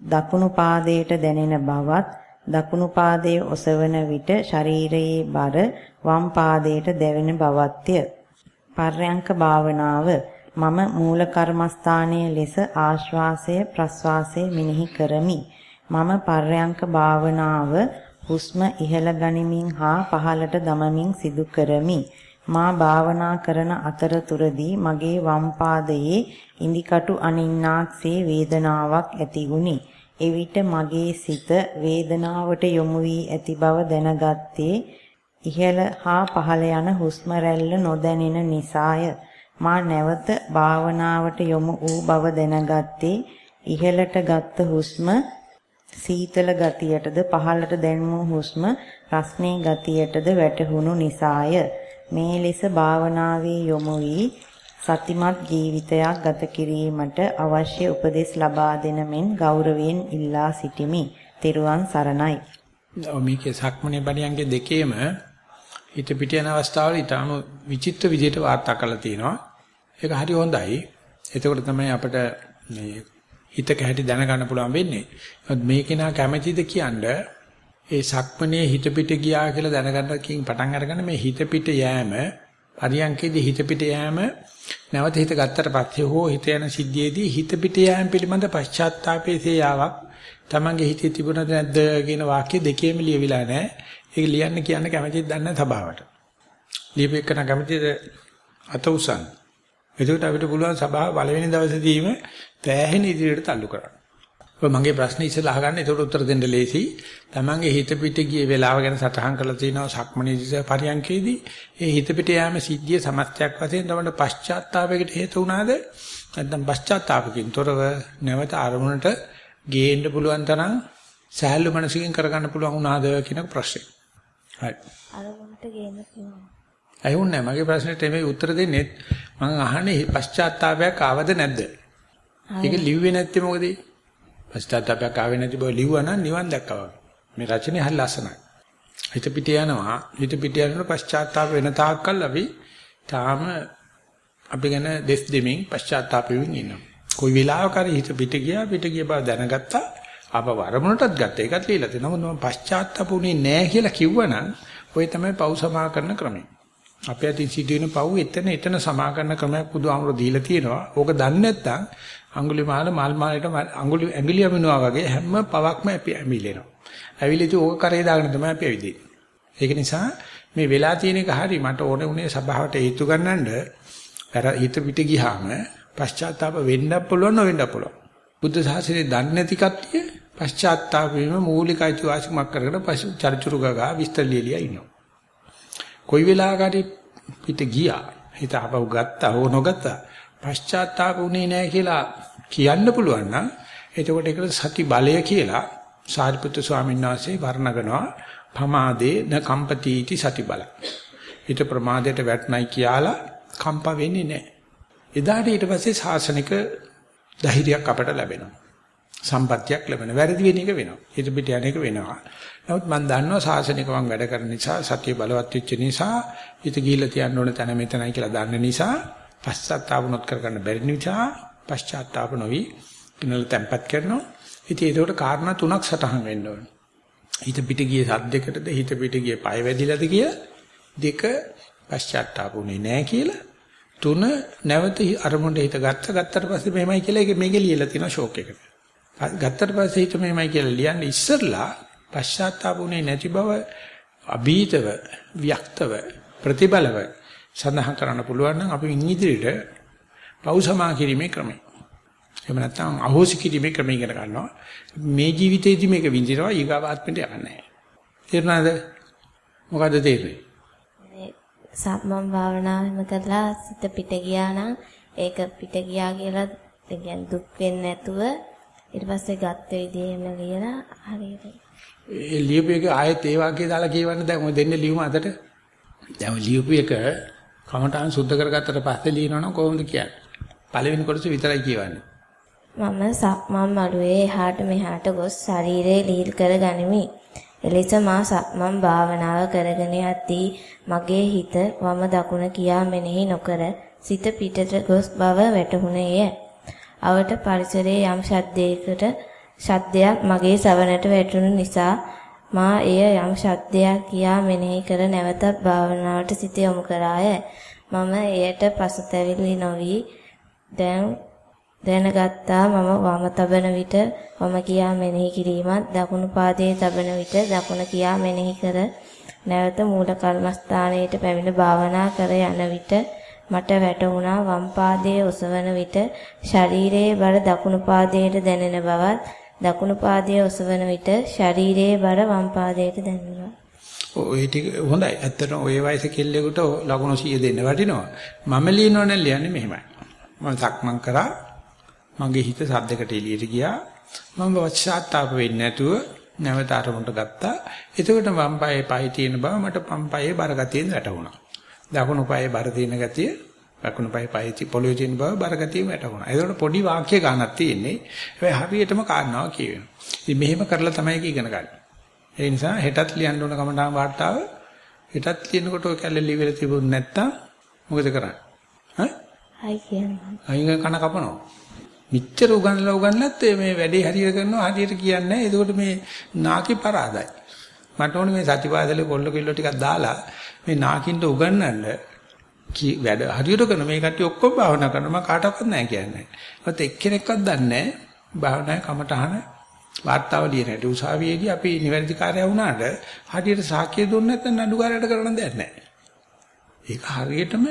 දකුණු පාදයට දැනෙන බවත් දකුණු පාදයේ ඔසවන විට ශරීරයේ බර වම් පාදයට දැවෙන බවත්ය. පර්යංක භාවනාව මම මූල කර්මස්ථානයේ ලෙස ආශ්වාසය ප්‍රශ්වාසය මෙනෙහි කරමි. මම පර්යංක භාවනාව හුස්ම ඉහළ ගනිමින් හා පහළට දමමින් සිදු කරමි. මා භාවනා කරන අතරතුරදී මගේ වම් පාදයේ ඉදිකටු අනින්නාක්සේ වේදනාවක් ඇති වුනි. එවිට මගේ සිත වේදනාවට යොමු වී ඇති බව දැනගත්තේ ඉහළ හා පහළ යන හුස්ම රැල්ල නොදැනෙන නිසාය. මා නැවත භාවනාවට යොමු වූ බව දැනගත්තේ ඉහළට ගත්ත හුස්ම සීතල ගතියටද පහළට දැනුණු හුස්ම රස්නේ ගතියටද වැටහුණු නිසාය. මේ ලෙස භාවනාවේ යොමු වී සතිමත් ජීවිතයක් ගත කිරීමට අවශ්‍ය උපදෙස් ලබා දෙන මෙන් ගෞරවයෙන් ඉල්ලා සිටිමි. තෙරුවන් සරණයි. මේකේ සක්මනේ බණියන්ගේ දෙකේම හිත පිට යන අවස්ථාවල ඊටාම විචිත්‍ර විදිහට වාර්තා කරලා තියෙනවා. ඒක හරි හොඳයි. එතකොට තමයි අපිට මේ හිතක හැටි දැනගන්න පුළුවන් වෙන්නේ. මේකේ නා කැමැතිද කියන්නේ ඒ සක්මනේ හිත පිට ගියා කියලා දැනගන්න කින් පටන් අරගෙන මේ හිත පිට යෑම පරියන්කේදී හිත පිට යෑම නැවත හිත ගත්තට පස්සේ හෝ හිත යන සිද්ධියේදී හිත පිට යෑම පිළිබඳ පශ්චාත්තාපයේ සේයාවක් තමන්ගේ හිතේ තිබුණද නැද්ද කියන වාක්‍ය දෙකේම ලියවිලා නැහැ. ඒක ලියන්න කියන්න කැමතිද දන්නේ සභාවට. ලියපෙකන කැමතිද අත උසන්. එතකොට අපිට පුළුවන් සභාව පළවෙනි දවසේදීම තෑහෙන ඉදිරියට තල්ලු කරන්න. ඔය මගේ ප්‍රශ්නේ ඉස්සෙල්ලා අහගන්න ඒකට උත්තර දෙන්න ලේසි. Tamange හිත පිට ගිය වෙලාව ගැන සටහන් කරලා තිනවා සක්මනේදී පරියන්කේදී. ඒ හිත පිට යෑම සිද්ධිය සමස්තයක් වශයෙන් තමයි පශ්චාත්තාපයකට හේතු වුණාද? නැත්නම් පශ්චාත්තාපකින් තොරව නැවත අරමුණට ගේන්න පුළුවන් තරම් සහැල්ලු මනසකින් කරගන්න පුළුවන් වුණාද කියන ප්‍රශ්නේ. හරි. අරමුණට ගේන්න පුළුවන්. අයුන්නේ මගේ ප්‍රශ්නෙට එමේ උත්තර දෙන්නේ මම අහන්නේ පශ්චාත්තාපයක් ආවද නැද්ද? ඒක ලිව්වේ නැත්තේ මොකද? පශ්චාත්තාපයක් ආවේ නැති බව ලිව්වා නම් නිවන් දැක්කා වගේ. මේ රචනය හරි ලස්සනයි. හිත පිට යනවා හිත පිට යනකොට පශ්චාත්තාප වෙන තාක්කල් අපි තාම අපි ගැන දෙස් දෙමින් පශ්චාත්තාපෙමින් ඉන්නවා. කොයි වෙලාවක හරි හිත පිට ගියා පිට ගිය බව දැනගත්තා ආප වරමුණටත් ගත්තා. ඒකත් ලියලා තියෙනවා. මොකද මම පශ්චාත්තාපුනේ නැහැ කියලා කිව්වනම් ඔය තමයි පව් සමා කරන ක්‍රමය. අපේ අතින් සිදුවෙන පව් එතන එතන සමා කරන ක්‍රමයක් බුදුහාමුදුරු දීලා තියෙනවා. ඕක දන්නේ නැත්නම් අඟුලිමාල මල් මාලයට අඟුලි ඇඟිලි අමිනවා වගේ හැම පවක්ම ඇමිලෙනවා. ඇවිලිතු ඕක කරේ දාගෙන තමයි අපි ඇවිදින්නේ. ඒක නිසා මේ වෙලා තියෙන එක හරි මට ඕනේ උනේ සභාවට හේතු ගන්නඳ අර හිත පිට ගියාම පශ්චාත්තාප වෙන්න පුළුවන් නොවෙන්න පුළුවන්. බුද්ධ ශාසනය දන්නේ නැති කට්ටිය පශ්චාත්තාප වීම මූලික අයිතිවාසිකමක් කරගෙන පසු චරිචුරු ගගා විස්තර ලියලියා ඉන්නවා. කොයි වෙලාවකරි පිට ගියා හිත අපව ගත්තා හෝ නොගත්තා පශ්චාත්තාප වුණේ නැහැ කියලා කියන්න පුළුවන් නම් එතකොට ඒකට සති බලය කියලා සාරිපුත්‍ර ස්වාමීන් වහන්සේ වර්ණගනවා පමාදේ න කම්පතිටි සති බල. ඊට ප්‍රමාදයට වැටනයි කියලා කම්ප වෙන්නේ නැහැ. එදාට ඊට පස්සේ ශාසනික ධෛර්යයක් අපට ලැබෙනවා. සම්පත්තියක් ලැබෙනවා. වැරදි වෙන එක වෙනවා. ඊට පිට යන එක වෙනවා. නමුත් මම දන්නවා ශාසනික මම වැඩ කරන නිසා සතිය බලවත් වෙච්ච නිසා ඊට ගිහිල්ලා තියන්න ඕන තැන මෙතනයි කියලා දන්න නිසා පශ්චාත්තාපුනොත් කරගන්න බැරි නිසා පශ්චාත්තාප නොවි ඉනල තැම්පත් කරනවා. ඉතින් ඒකට කාරණා තුනක් සටහන් වෙන්න ඕනේ. හිත පිට ගියේ සද්දයකටද හිත පිට ගියේ පය වැදිලාද කිය දෙක පශ්චාත්තාපුනේ නැහැ කියලා තුන නැවත අරමුණට හිත ගත්ත ගත්තට පස්සේ මෙහෙමයි කියලා ඒක මේකේ ලියලා තියෙනවා ෂෝක් එකට. ගත්තට පස්සේ හිත මෙහෙමයි කියලා ලියන්නේ ඉස්සරලා පශ්චාත්තාපුනේ නැති බව අභීතව වික්තව ප්‍රතිබලව සඳහන් කරන්න පුළුවන් නම් අපි ඉදිරියට පෞසමා කිරීමේ ක්‍රමය. එහෙම නැත්නම් අහෝසි කිරීමේ ක්‍රමය ඉගෙන ගන්නවා. මේ ජීවිතේදී මේක විඳිනවා ඊගාවාත්මෙට යන්නේ නැහැ. තේරුණාද? මොකද්ද තේරෙන්නේ? සම්මන් භාවනාවෙම කරලා සිත පිට ගියා නම් ඒක පිට ගියා කියලා කියන්නේ දුක් වෙන්නේ නැතුව ඊට පස්සේ ගත්ත විදිහෙම ලියලා හරියට. ඒ ලියපු එක ආයෙත් ඒ වාක්‍යය දාලා කියවන්න. දැන් ඔය දෙන්නේ ලියුම අතට. දැන් ඔය ලියපු එක කමටහන් සුද්ධ කරගත්තට පස්සේ ලියනවනම් කොහොමද කියන්නේ? පළවෙනි කොටස විතරයි කියවන්නේ. මම සක්මන් මළුවේ එහාට මෙහාට ගොස් ශරීරය ලීල් කර ගනිමි එලෙස මා සක්මන් භාවනාව කරගෙන යද්දී මගේ හිත වම දකුණ කියා මෙනෙහි නොකර සිත පිටට ගොස් බව වැටහුණේය. අවට පරිසරයේ යම් ශබ්දයකට ශබ්දයක් මගේ සවනට වැටුණු නිසා මා එය යම් ශබ්දයක් කියා මෙනෙහි කර නැවතත් භාවනාවට සිත යොමු කරාය. මම එයට පසුතැවිලි නොවි දැන් දැනගත්තා මම වම තබන විට වම කියා මෙනෙහි කිරීමත් දකුණු පාදයේ තබන විට දකුණ කියා මෙනෙහි කර නැවත මූල කර්මස්ථානයට පැමිණ භාවනා කර යන විට මට වැටහුණා වම් පාදයේ ඔසවන විට ශරීරයේ බර දකුණු පාදයට දැනෙන බවත් දකුණු පාදයේ ඔසවන විට ශරීරයේ බර වම් පාදයට දැනෙනවා. ඔය ටික හොඳයි. ඇත්තටම ඔය වයසේ කෙල්ලෙකුට ලකුණු 100 දෙන්න වටිනවා. මම ලියනවනේ ලියන්නේ මෙහෙමයි. මම සක්මන් කරා මගේ හිත සද්දකට එළියට ගියා. මම වචාත්තාප වෙන්නේ නැතුව නැවත අරමුණට ගත්තා. එතකොට වම් පායේ පයි තියෙන බව මට වම් පායේ බර ගතියෙන් වැටුණා. දකුණු පායේ බර තියෙන ගතිය දකුණු පායේ පයි පොළොවේ තියෙන බව බර ගතියෙන් වැටුණා. එතකොට පොඩි වාක්‍ය ගන්නක් තියෙන්නේ. හැබැයි හරියටම කාරණාව කියවෙනවා. ඉතින් මෙහෙම කරලා තමයි ඒක ඉගෙන ගන්න. ඒ නිසා හෙටත් ලියන්න ඕන කමටහන් වාර්තාව හෙටත් ලියනකොට ඔය කැලේ ලියවිලා තිබුණ නැත්තම් මොකද කරන්නේ? ඈ? හයි කියනවා. අයින් කන කපනවා. මිච්ඡර උගන්ලා උගන්ලත් මේ වැඩේ හරියට කරනවා හරියට කියන්නේ නැහැ. එතකොට මේ නාකි පරාදයි. මට ඕනේ මේ සතිපාසලේ කොල්ල කිල්ල ටිකක් දාලා මේ නාකින්ට උගන්වන්න වැඩ හරියට කරන මේ කට්ටිය ඔක්කොම භාවනා කරනවා මම කාටවත් නැහැ කියන්නේ. ඒත් එක්කෙනෙක්වත් දන්නේ නැහැ භාවනාවේ කමටහන වාර්තාව ලියන හැටි උසාවියේදී අපි නිවැරදි කාර්යය වුණාට හරියට සාක්ෂිය දුන්නේ නැත්නම් නඩුකාරයට කරන්න දෙයක් නැහැ. ඒක හරියටම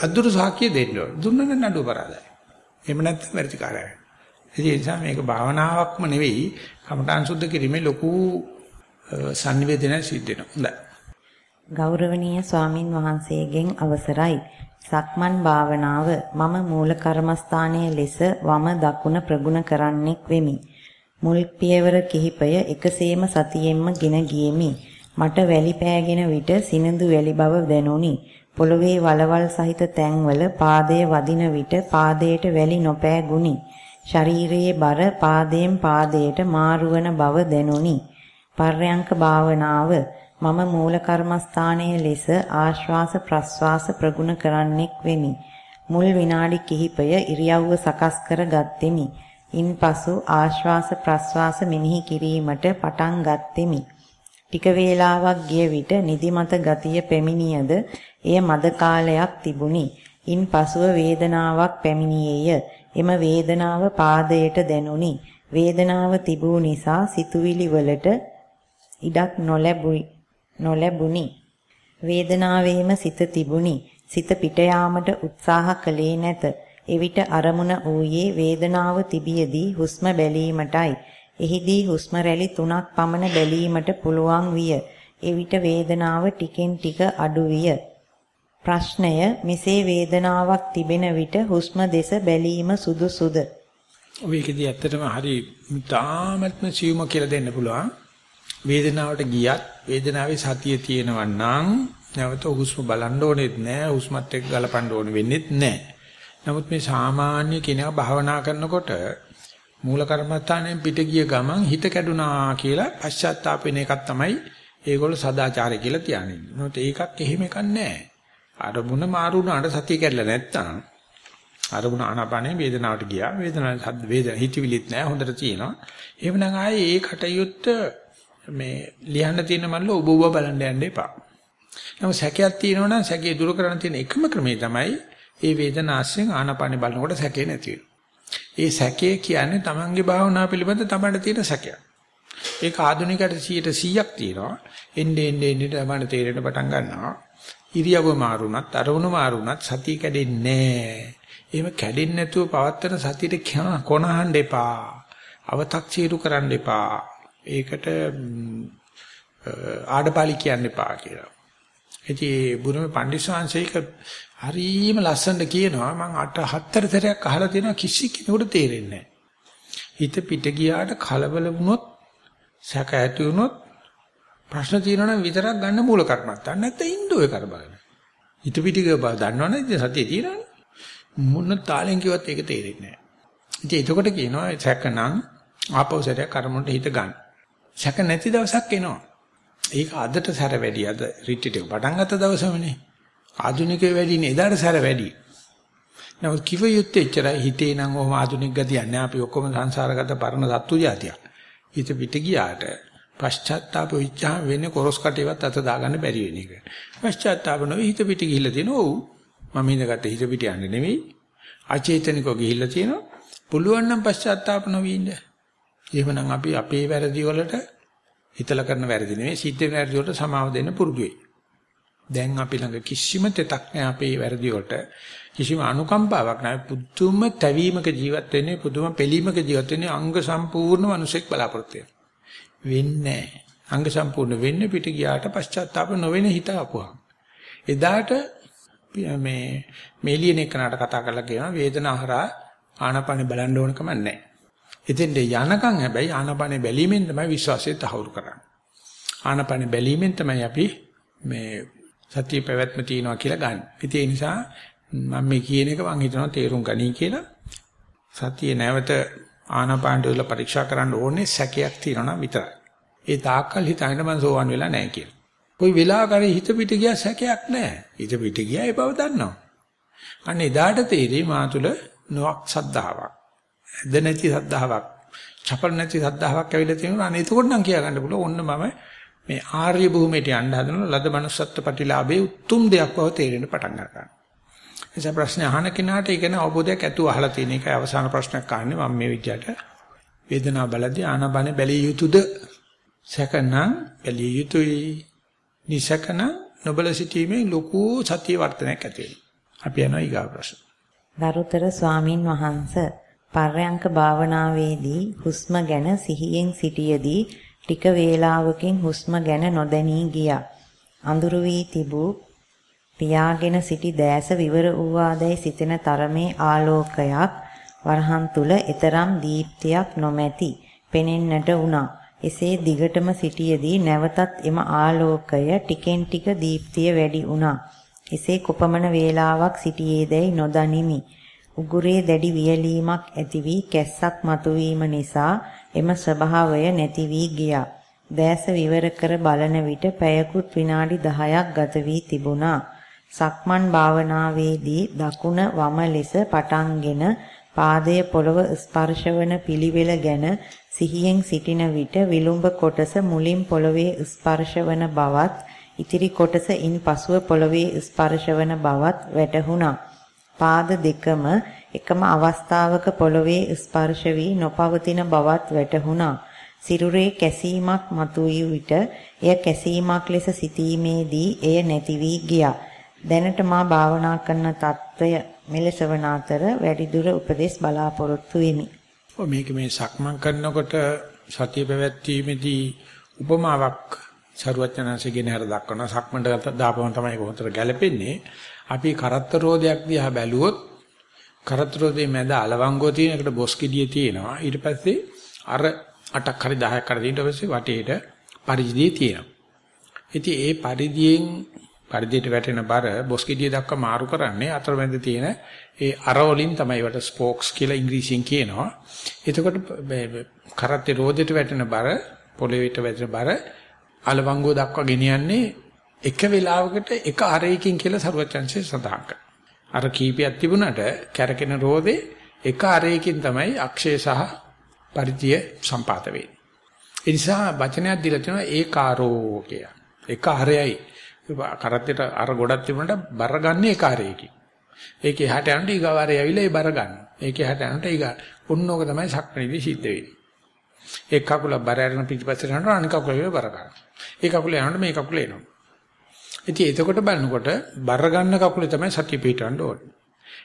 අදුරු සාක්ෂිය දෙන්න ඕන. දුන්නම නඩුව පරාදයි. එහෙම නැත්නම් වැඩිකාරයයි. ඒ නිසා මේක භාවනාවක්ම නෙවෙයි කමඨාන් සුද්ධ කිරීමේ ලොකු sannivedana සිද්ධ වෙනවා. හොඳයි. ගෞරවනීය ස්වාමින් වහන්සේගෙන් අවසරයි. සක්මන් භාවනාව මම මූල කර්මස්ථානයේ ලෙස වම දකුණ ප්‍රගුණ කරන්නෙක් වෙමි. මුල් පියවර කිහිපය එකසේම සතියෙන්ම ගෙන ගියෙමි. මට වැලි පෑගෙන විට සිනිඳු වැලි බව දැනුනි. පොළවේ වලවල් සහිත තැන්වල පාදයේ වදින විට පාදයට වැලි නොපෑගුනි. ශරීරයේ බර පාදයෙන් පාදයට මාරුවන බව දැනුනි. පර්යංක භාවනාව මම මූල කර්මස්ථානයේ ලෙස ආශ්වාස ප්‍රශ්වාස ප්‍රගුණ කරන්නෙක් වෙමි. මුල් විනාඩි කිහිපය ඉරියව්ව සකස් කර ගත්ෙමි. ඉන්පසු ආශ්වාස ප්‍රශ්වාස මෙනෙහි කිරීමට පටන් ගත්ෙමි. ටික වේලාවක් ගිය විට නිදිමත ගතිය පැමිණියද එය මද කාලයක් තිබුණි. ඉන්පසුව වේදනාවක් පැමිණියේය. එම වේදනාව පාදයට දැනුනි. වේදනාව තිබූ නිසා සිතුවිලි වලට ඉඩක් නොලැබුණි. වේදනාවේම සිත තිබුණි. සිත පිට යාමට උත්සාහ කළේ නැත. එවිට අරමුණ ඌයේ වේදනාව තිබියදී හුස්ම බැලීමටයි. එහිදී හුස්ම රැලි තුනක් පමණ බැලීමට පුළුවන් විය. එවිට වේදනාව ටිකෙන් ටික අඩු විය. ප්‍රශ්නය මෙසේ වේදනාවක් තිබෙන විට හුස්ම දෙස බැලීම සුදුසුද? ඔයකදී ඇත්තටම හරි තාමත්ම සියුම කියලා දෙන්න පුළුවන්. වේදනාවට ගියත් වේදනාවේ සතිය තියෙනවා නම් නැවත හුස්ම බලන්න ඕනෙත් නෑ හුස්මත් එක්ක ගලපන්න ඕනෙ වෙන්නේත් නෑ. නමුත් මේ සාමාන්‍ය කෙනා භාවනා කරනකොට මූල කර්මස්ථානයෙන් පිට ගිය ගමන් හිත කැඩුනා කියලා පශ්චාත්තාප වෙන එකක් තමයි ඒගොල්ලෝ සදාචාරය කියලා තියන්නේ. නමුත් ඒකක් එහෙම එකක් නැහැ. අරමුණ මාරු වුණාට සතිය කැඩලා නැත්තම් අරමුණ ආනාපානේ වේදනාවට ගියා. වේදනාව සද්ද වේදන හිතවිලිත් නැහැ හොඳට තියෙනවා. එහෙමනම් ආයේ ඒ කටයුත්ත මේ ලියන්න තියෙන මල්ල ඔබ ඔබ බලන්න යන්න එපා. නමුත් සැකයක් තියෙනවා නම් සැකේ දුරු කරන්න තියෙන එකම ක්‍රමය තමයි ඒ වේදනාස්යෙන් ආනාපානෙ බලනකොට සැකේ නැති ඒ සැකේ කියන්නේ Tamange භාවනා පිළිබඳ Tamanට තියෙන සැකයක්. ඒක ආධුනිකයට 100%ක් තියෙනවා. එන්නේ එන්නේ එන්නේ තමයි තේරෙන්න පටන් ගන්නවා. ඉරියව්ව මාරුණත් අරමුණු මාරුණත් සතිය කැඩෙන්නේ නැහැ. එහෙම කැඩෙන්නේ නැතුව පවත්තන සතියට කොනහන්න එපා. අව탁සීරු කරන්න එපා. ඒකට ආඩපාලි කියන්න එපා කියලා. ඉතින් බුදුම පඬිස්සංශයක හරිම ලස්සනට කියනවා මම අට හතර සැරයක් අහලා තියෙනවා කිසි කෙනෙකුට තේරෙන්නේ නැහැ. හිත පිට ගියාට කලබල වුණොත් සැක ඇති වුණොත් ප්‍රශ්න තියෙනවා නම් විතරක් ගන්න මූල කර්මත්තා නැත්නම් ඉන්න ඔය කරබගෙන. හිත පිටික බව දන්නවනේ ඉතින් සතිය තියෙනවනේ. මොන තාලෙන් කිව්වත් ඒක තේරෙන්නේ නැහැ. ඉතින් එතකොට කියනවා සැකනම් ආපෞසරයක් කර්මොන්ට හිත ගන්න. සැක නැති දවසක් එනවා. ඒක අදට සැර වැඩි අද රිට්‍රීට් එක පටන් ගත්ත දවසමනේ. ආධුනිකයෝ වැඩිනේ එදාට සැර වැඩි. නමුත් කිව යුත්තේ එච්චරයි හිතේ නම් ඔහම ආධුනික ගතියක් නෑ අපි ඔක්කොම සංසාරගත පරණ සත්තු జాතියක්. හිත පිට ගියාට පශ්චාත්තාප වෙච්චාම වෙන්නේ කොරස් කටේවත් අත දාගන්න බැරි වෙන එක. පශ්චාත්තාප නොවි හිත පිට ගිහිල්ලා තියෙනවා. ඔව්. මම ඉඳගත්ත හිත පිට යන්නේ නෙමෙයි. අචේතනිකව ගිහිල්ලා තියෙනවා. පුළුවන් නම් පශ්චාත්තාප නොවි ඉන්න. එහෙමනම් අපි අපේ වැරදි වලට හිතලා කරන වැරදි නෙමෙයි සිද්ධ වෙන වැරදි වලට සමාව දෙන්න පුරුදු වෙයි. දැන් අපි ළඟ කිසිම තෙතක් නැහැ අපේ වැරදි වලට. කිසිම අනුකම්පාවක් නැහැ. පුදුම තැවීමක ජීවත් වෙන්නේ පුදුම පිළීමක ජීවත් වෙන්නේ අංග සම්පූර්ණ මිනිසෙක් බලාපොරොත්තු වෙන්නේ අංග සම්පූර්ණ වෙන්නේ පිට ගියාට පශ්චාත්තාප නොවෙන හිත අපුවා. එදාට මේ මේලියන එකනට කතා කරලා කියනවා වේදනාහරා ආනපන බලන්න ඕන කම නැහැ. එතෙන්ද යනකම් හැබැයි ආනපන බැලීමෙන් තමයි විශ්වාසය තහවුරු කරන්නේ. ආනපන බැලීමෙන් තමයි අපි මේ සතිය පැවැත්ම තියනවා කියලා ගන්න. ඒ නිසා මම මේ කියන එක මම හිතනවා තේරුම් ගනී කියලා. සතිය නැවත ආනාපානට වල පරීක්ෂා කරන්න ඕනේ සැකයක් තියෙනවා නම් විතරයි. ඒ තාක්කල් හිතන්නේ මම සෝවන් වෙලා නැහැ කියලා. કોઈ වෙලාවකරි හිත පිට ගියා සැකයක් නැහැ. හිත පිට ගියා ඒ බව දන්නවා. අන්න එදාට තේරෙයි මා තුල නොක් සද්ධාාවක්. ඇද නැති සද්ධාාවක්. චපල නැති සද්ධාාවක් ඇවිල්ලා තියෙනවා. අනේ එතකොට නම් කියා ගන්න පුළුවන් ඔන්න මම මේ ආර්ය භූමියට යන්න හදන ලද manussත්ත්ව ප්‍රතිලාභයේ උතුම් දෙයක් බව තේරෙන්න පටන් ගන්නවා. එනිසා ප්‍රශ්න අහන කෙනාට ඒක න අවබෝධයක් ඇතුව අහලා තියෙන එකයි අවසාන ප්‍රශ්නයක් අහන්නේ මම මේ විදිහට වේදනාව බලද්දී ආනබන බැලිය යුතුයද සැකනම් බැලිය යුතුයි නිසකන නොබල සිටීමේ ලොකු සතිය වර්ධනයක් ඇති වෙනවා අපි යනවා ඊගා ප්‍රශ්න දරුතර ස්වාමින් වහන්සේ පර්යංක භාවනාවේදී හුස්ම ගැන සිහියෙන් සිටියේදී ටික වේලාවකින් හුස්ම ගැන නොදැනී ගියා. අඳුරු වී තිබූ පියාගෙන සිටි දැස විවර වූවාදැයි සිතෙන තරමේ ආලෝකයක් වරහන් තුල ඊතරම් දීප්තියක් නොමැති පෙනෙන්නට වුණා. එසේ දිගටම සිටියේදී නැවතත් එම ආලෝකය ටිකෙන් ටික දීප්තිය වැඩි වුණා. එසේ කොපමණ වේලාවක් සිටියේදැයි නොදනිමි. උගුරේ දැඩි වියලීමක් ඇති වී කැස්සක් මතුවීම නිසා එම ස්වභාවය නැති වී ගියා. දැස විවර කර බලන විට පැයකුත් විනාඩි 10ක් ගත වී තිබුණා. සක්මන් භාවනාවේදී දකුණ වම ලෙස පටන්ගෙන පාදයේ පොළව ස්පර්ශවන පිළිවෙල ගැන සිහියෙන් සිටින විට විලුඹ කොටස මුලින් පොළවේ ස්පර්ශවන බවත් ඉතිරි කොටස ඉන්පසුව පොළවේ ස්පර්ශවන බවත් වැටහුණා. පාද දෙකම එකම අවස්ථාවක පොළවේ ස්පර්ශ වී නොපවතින බවත් වැටහුණා. සිරුරේ කැසීමක් මතුවී විට එය කැසීමක් ලෙස සිටීමේදී එය නැති වී ගියා. දැනට මා භාවනා කරන తত্ত্বය මෙලෙස වන අතර වැඩිදුර උපදෙස් බලාපොරොත්තු වෙමි. ඔය මේක මේ සක්මන් කරනකොට සතිය පැවැත්වීමේදී උපමාවක් සරුවචනanseගෙන හර දක්වන සක්මන්ට දාපම තමයි ඒක හොතර ගැලපෙන්නේ. අපි කරත්ත රෝදයක් දිහා බැලුවොත් කරත්ත රෝදේ මැද අලවංගෝ තියෙන එකට බොස් කිඩිය තියෙනවා. ඊට පස්සේ අර 8ක් හරි 10ක් හරි ඊට පස්සේ වටේට පරිධිය තියෙනවා. ඉතින් ඒ පරිධියෙන් පරිධියට වැටෙන බර බොස්කිඩිය දක්වා මාරු කරන්නේ අතරමැද තියෙන ඒ අර වලින් තමයි වට ස්පෝක්ස් කියලා ඉංග්‍රීසියෙන් කියනවා. එතකොට කරත්තේ රෝදෙට වැටෙන බර පොළොවේට වැටෙන බර අලවංගෝ දක්වා ගෙනියන්නේ එක වෙලාවකට එක අරයකින් කියලා සරුවචන්සේ සඳහන් අර කීපයක් තිබුණාට කැරකෙන රෝදේ එක අරයකින් තමයි අක්ෂය සහ පරිධිය සම්පාත වෙන්නේ. ඒ නිසා වචනයක් දීලා තියෙනවා ඒකාරෝ කිය. එක අරයයි කරත්තේට අර ගොඩක් තිබුණාට බර ගන්න එක ආරයකින්. ඒකේ එහාට යනට ඊගාවාරය ඇවිල්ලා ඒ බර ගන්න. ඒකේ එහාට යනට ඊගා. ඔන්න ඕක තමයි සක්මණේදී සිද්ධ වෙන්නේ. ඒ කකුල බර අරගෙන පිටිපස්සට යනකොට අනික කකුල බර ගන්න. ඒ කකුල යනකොට මේ කකුල එනවා. ඉතින් එතකොට බලනකොට බර ගන්න කකුලේ තමයි සතිය පිටවන්න ඕනේ.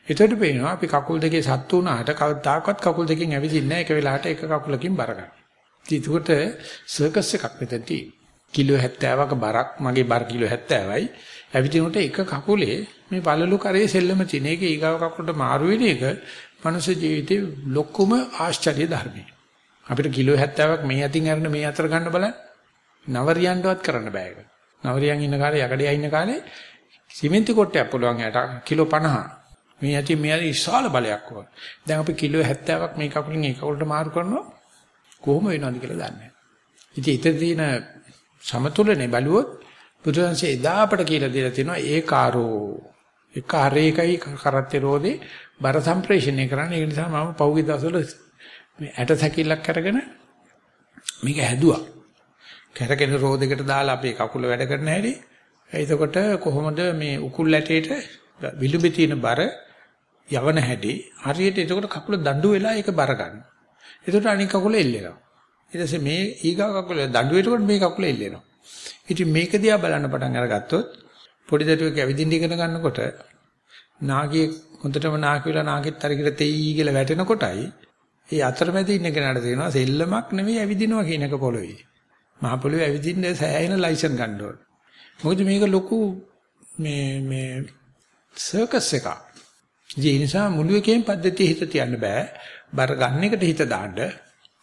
එතකොට පේනවා අපි කකුල් දෙකේ සත්තු වුණාට කවදාකවත් කකුල් දෙකෙන් ඇවිදින්නේ නැහැ එක වෙලාවට එක කකුලකින් බර ගන්න. ඉතින් ඒකට සර්කස් එකක් මෙතන තියෙනවා. කිලෝ 70ක බරක් මගේ බර කිලෝ 70යි. ඇවිදිනකොට එක කකුලේ මේ බලලු කරේ සෙල්ලම තියෙන. ඒක ඊගාව කකුලට මාරු වෙන එක මනුෂ්‍ය ජීවිතේ ලොකුම ආශ්චර්ය ධර්මයි. අපිට කිලෝ 70ක් මේ අතින් අරන මේ අතර ගන්න බලන්න. නවරියන්ටවත් කරන්න බෑ ඒක. නවරියන් ඉන්න කාලේ යකඩියා ඉන්න කාලේ සිමෙන්ති කොටයක් පුළුවන් යට කිලෝ 50. මේ ඇති මේ විශාල බලයක් වුණා. දැන් අපි කිලෝ 70ක් මේ කකුලෙන් ඒ කකුලට මාරු කරනවා කොහොම වෙනවද කියලා දන්නේ නැහැ. ඉතින් ඊතර තියෙන සමතුලනේ බලුවොත් බුදුරජාණන්සේ එදා අපට කියලා දීලා තියෙනවා ඒකාරෝ ඒකාරේකයි කරත්තේ රෝදේ බර සම්ප්‍රේෂණය කරන්න ඒ නිසා මම පෞගේ දවස්වල මේ ඇට සැකිල්ලක් අරගෙන මේක හැදුවා. කැරකෙන රෝදයකට දාලා අපේ කකුල වැඩ කරන හැටි. එතකොට කොහොමද මේ උකුල් ඇටේට විලුඹේ තියෙන බර යවන හැටි හරියට එතකොට කකුල දඬු වෙලා ඒක බර ගන්න. එතකොට අනික කකුල එල්ලෙනවා. ඊට පස්සේ මේ ඊගා කකුල දඬු වෙනකොට මේ කකුල එල්ලෙනවා. ඉතින් මේක දිහා බලන්න පටන් අරගත්තොත් පොඩි දරුවෙක් ඇවිදින්න ඉගෙන ගන්නකොට නාගියේ හොඳටම නාකි වෙලා නාගෙත් අරගෙන තෙයි කියලා වැටෙනකොටයි ඒ අතරමැද ඉන්න කෙනාට තේරෙනවා සෙල්ලමක් නෙවෙයි ඇවිදිනවා කියන එක පොළොවේ. මහ පොළොවේ ඇවිදින්න සෑහෙන ලයිසන් ගන්න ඕන. මොකද මේක ලොකු මේ මේ සර්කස් එකක්. ඒ නිසා මුළු එකේම පද්ධතිය හිත තියන්න බෑ. බර ගන්න එකට හිත දාන්න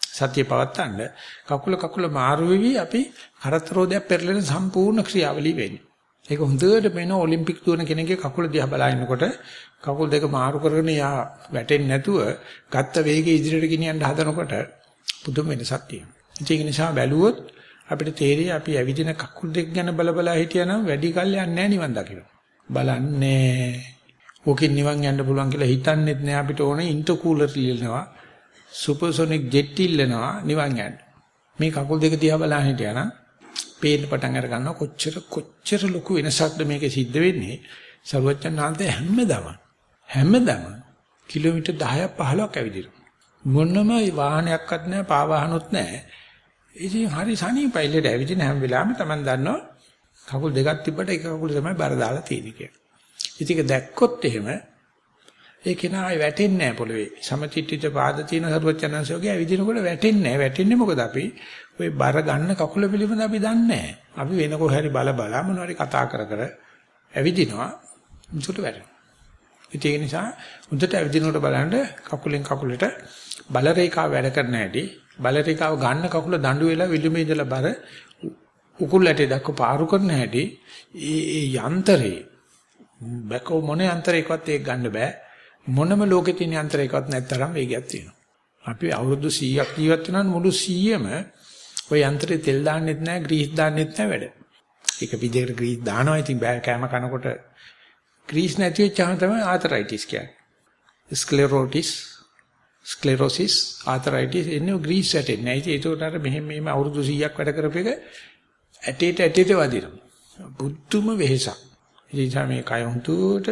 සතිය පවත්තන්න කකුල කකුල මාරු වෙවි අපි කරතරෝදයක් පෙරලෙන සම්පූර්ණ ක්‍රියාවලිය වෙන්නේ. ඒක හොඳට වෙන ඔලිම්පික් දුවන කෙනෙක්ගේ කකුල දිහා බලනකොට කකුල් දෙක මාරු කරගෙන යා වැටෙන්නේ නැතුව ගත්ත වේගය ඉදිරියට ගෙනියන්න හදනකොට පුදුම වෙනසක් තියෙනවා. ඒක නිසා බැලුවොත් අපිට තේරෙයි අපි ඇවිදින කකුල් දෙක ගැන බල බල හිටියනම් වැඩි කල් යන්නේ නැහැ නිවන් දකින්න. බලන්නේ. ඕකෙන් නිවන් යන්න පුළුවන් කියලා හිතන්නේත් නෑ අපිට ඕනේ ඉන්ටර්කූලර් ඉල්ලනවා. සුපර්සොනික් ජෙට් ඉල්ලනවා නිවන් යන්න. මේ කකුල් දෙක දිහා බලන හිටියානම් පේන්න පටන් අර ගන්නවා කොච්චර කොච්චර ලොකු වෙනසක්ද මේකේ සිද්ධ වෙන්නේ. සර්වඥාන්තය හැමදාම හැමදාම කිලෝමීටර් 10ක් 15ක් ඇවිදිනවා. මොනම වාහනයක්වත් නැහැ, පා වාහනොත් නැහැ. ඉතින් හරි සනීපයිලට ඇවිදින හැම වෙලාවෙම Taman දන්නවා කකුල් දෙකක් තිබ්බට එක කකුල තමයි බර දාලා තියෙන්නේ කියලා. ඉතින් ඒක දැක්කොත් එහෙම ඒ කෙනා ආයි වැටෙන්නේ නැහැ පොළවේ. සමතිත්‍ිත පාද තියෙන සරුවචනංශෝගේ ඇවිදිනකොට වැටෙන්නේ නැහැ. වැටෙන්නේ මොකද අපි ওই බර ගන්න කකුල පිළිබඳ අපි දන්නේ නැහැ. අපි වෙන කොහරි බල බල මොනවාරි කතා කර කර ඇවිදිනවා. මුසුට වැටෙනවා. ඒක නිසා උදට ඇවිදිනකොට බලන්න කකුලෙන් කකුලට බල රේඛාව වැඩ කරන හැටි බල රේඛාව ගන්න කකුල දඬු වෙලා විලුමේ ඉඳලා බර උකුල් ඇටේ දක්ව පාරු කරන හැටි ඒ ඒ යන්ත්‍රේ බැකෝ මොන යන්ත්‍රයකවත් ඒක ගන්න බෑ. මොනම ලෝකේ තියෙන යන්ත්‍රයකවත් නැත්තරම් වේගයක් තියෙනවා. අපි අවුරුදු 100ක් ජීවත් වෙනවා මුළු 100ම ওই යන්ත්‍රේ තෙල් දාන්නෙත් නැහැ ග්‍රීස් දාන්නෙත් නැහැ වැඩ. ඒක විදිහට ග්‍රීස් දානවා. ඉතින් බෑ කෑම කනකොට ග්‍රීස් නැති වෙච්චාම තමයි ආතරයිටිස් කියන්නේ. ස්ක්ලෙරෝටිස් ස්ක්ලෙරොසිස් ආතරයිටිස් එන්නේ ග්‍රීස් වැටෙන්නේ නැහැ ඒකට අර මෙහෙම මෙහෙම අවුරුදු 100ක් වැඩ කරපෙක ඇටේට ඇටේට වදිනවා. බුද්ධුම වෙහසක්. ඒ නිසා මේ කය හුදුට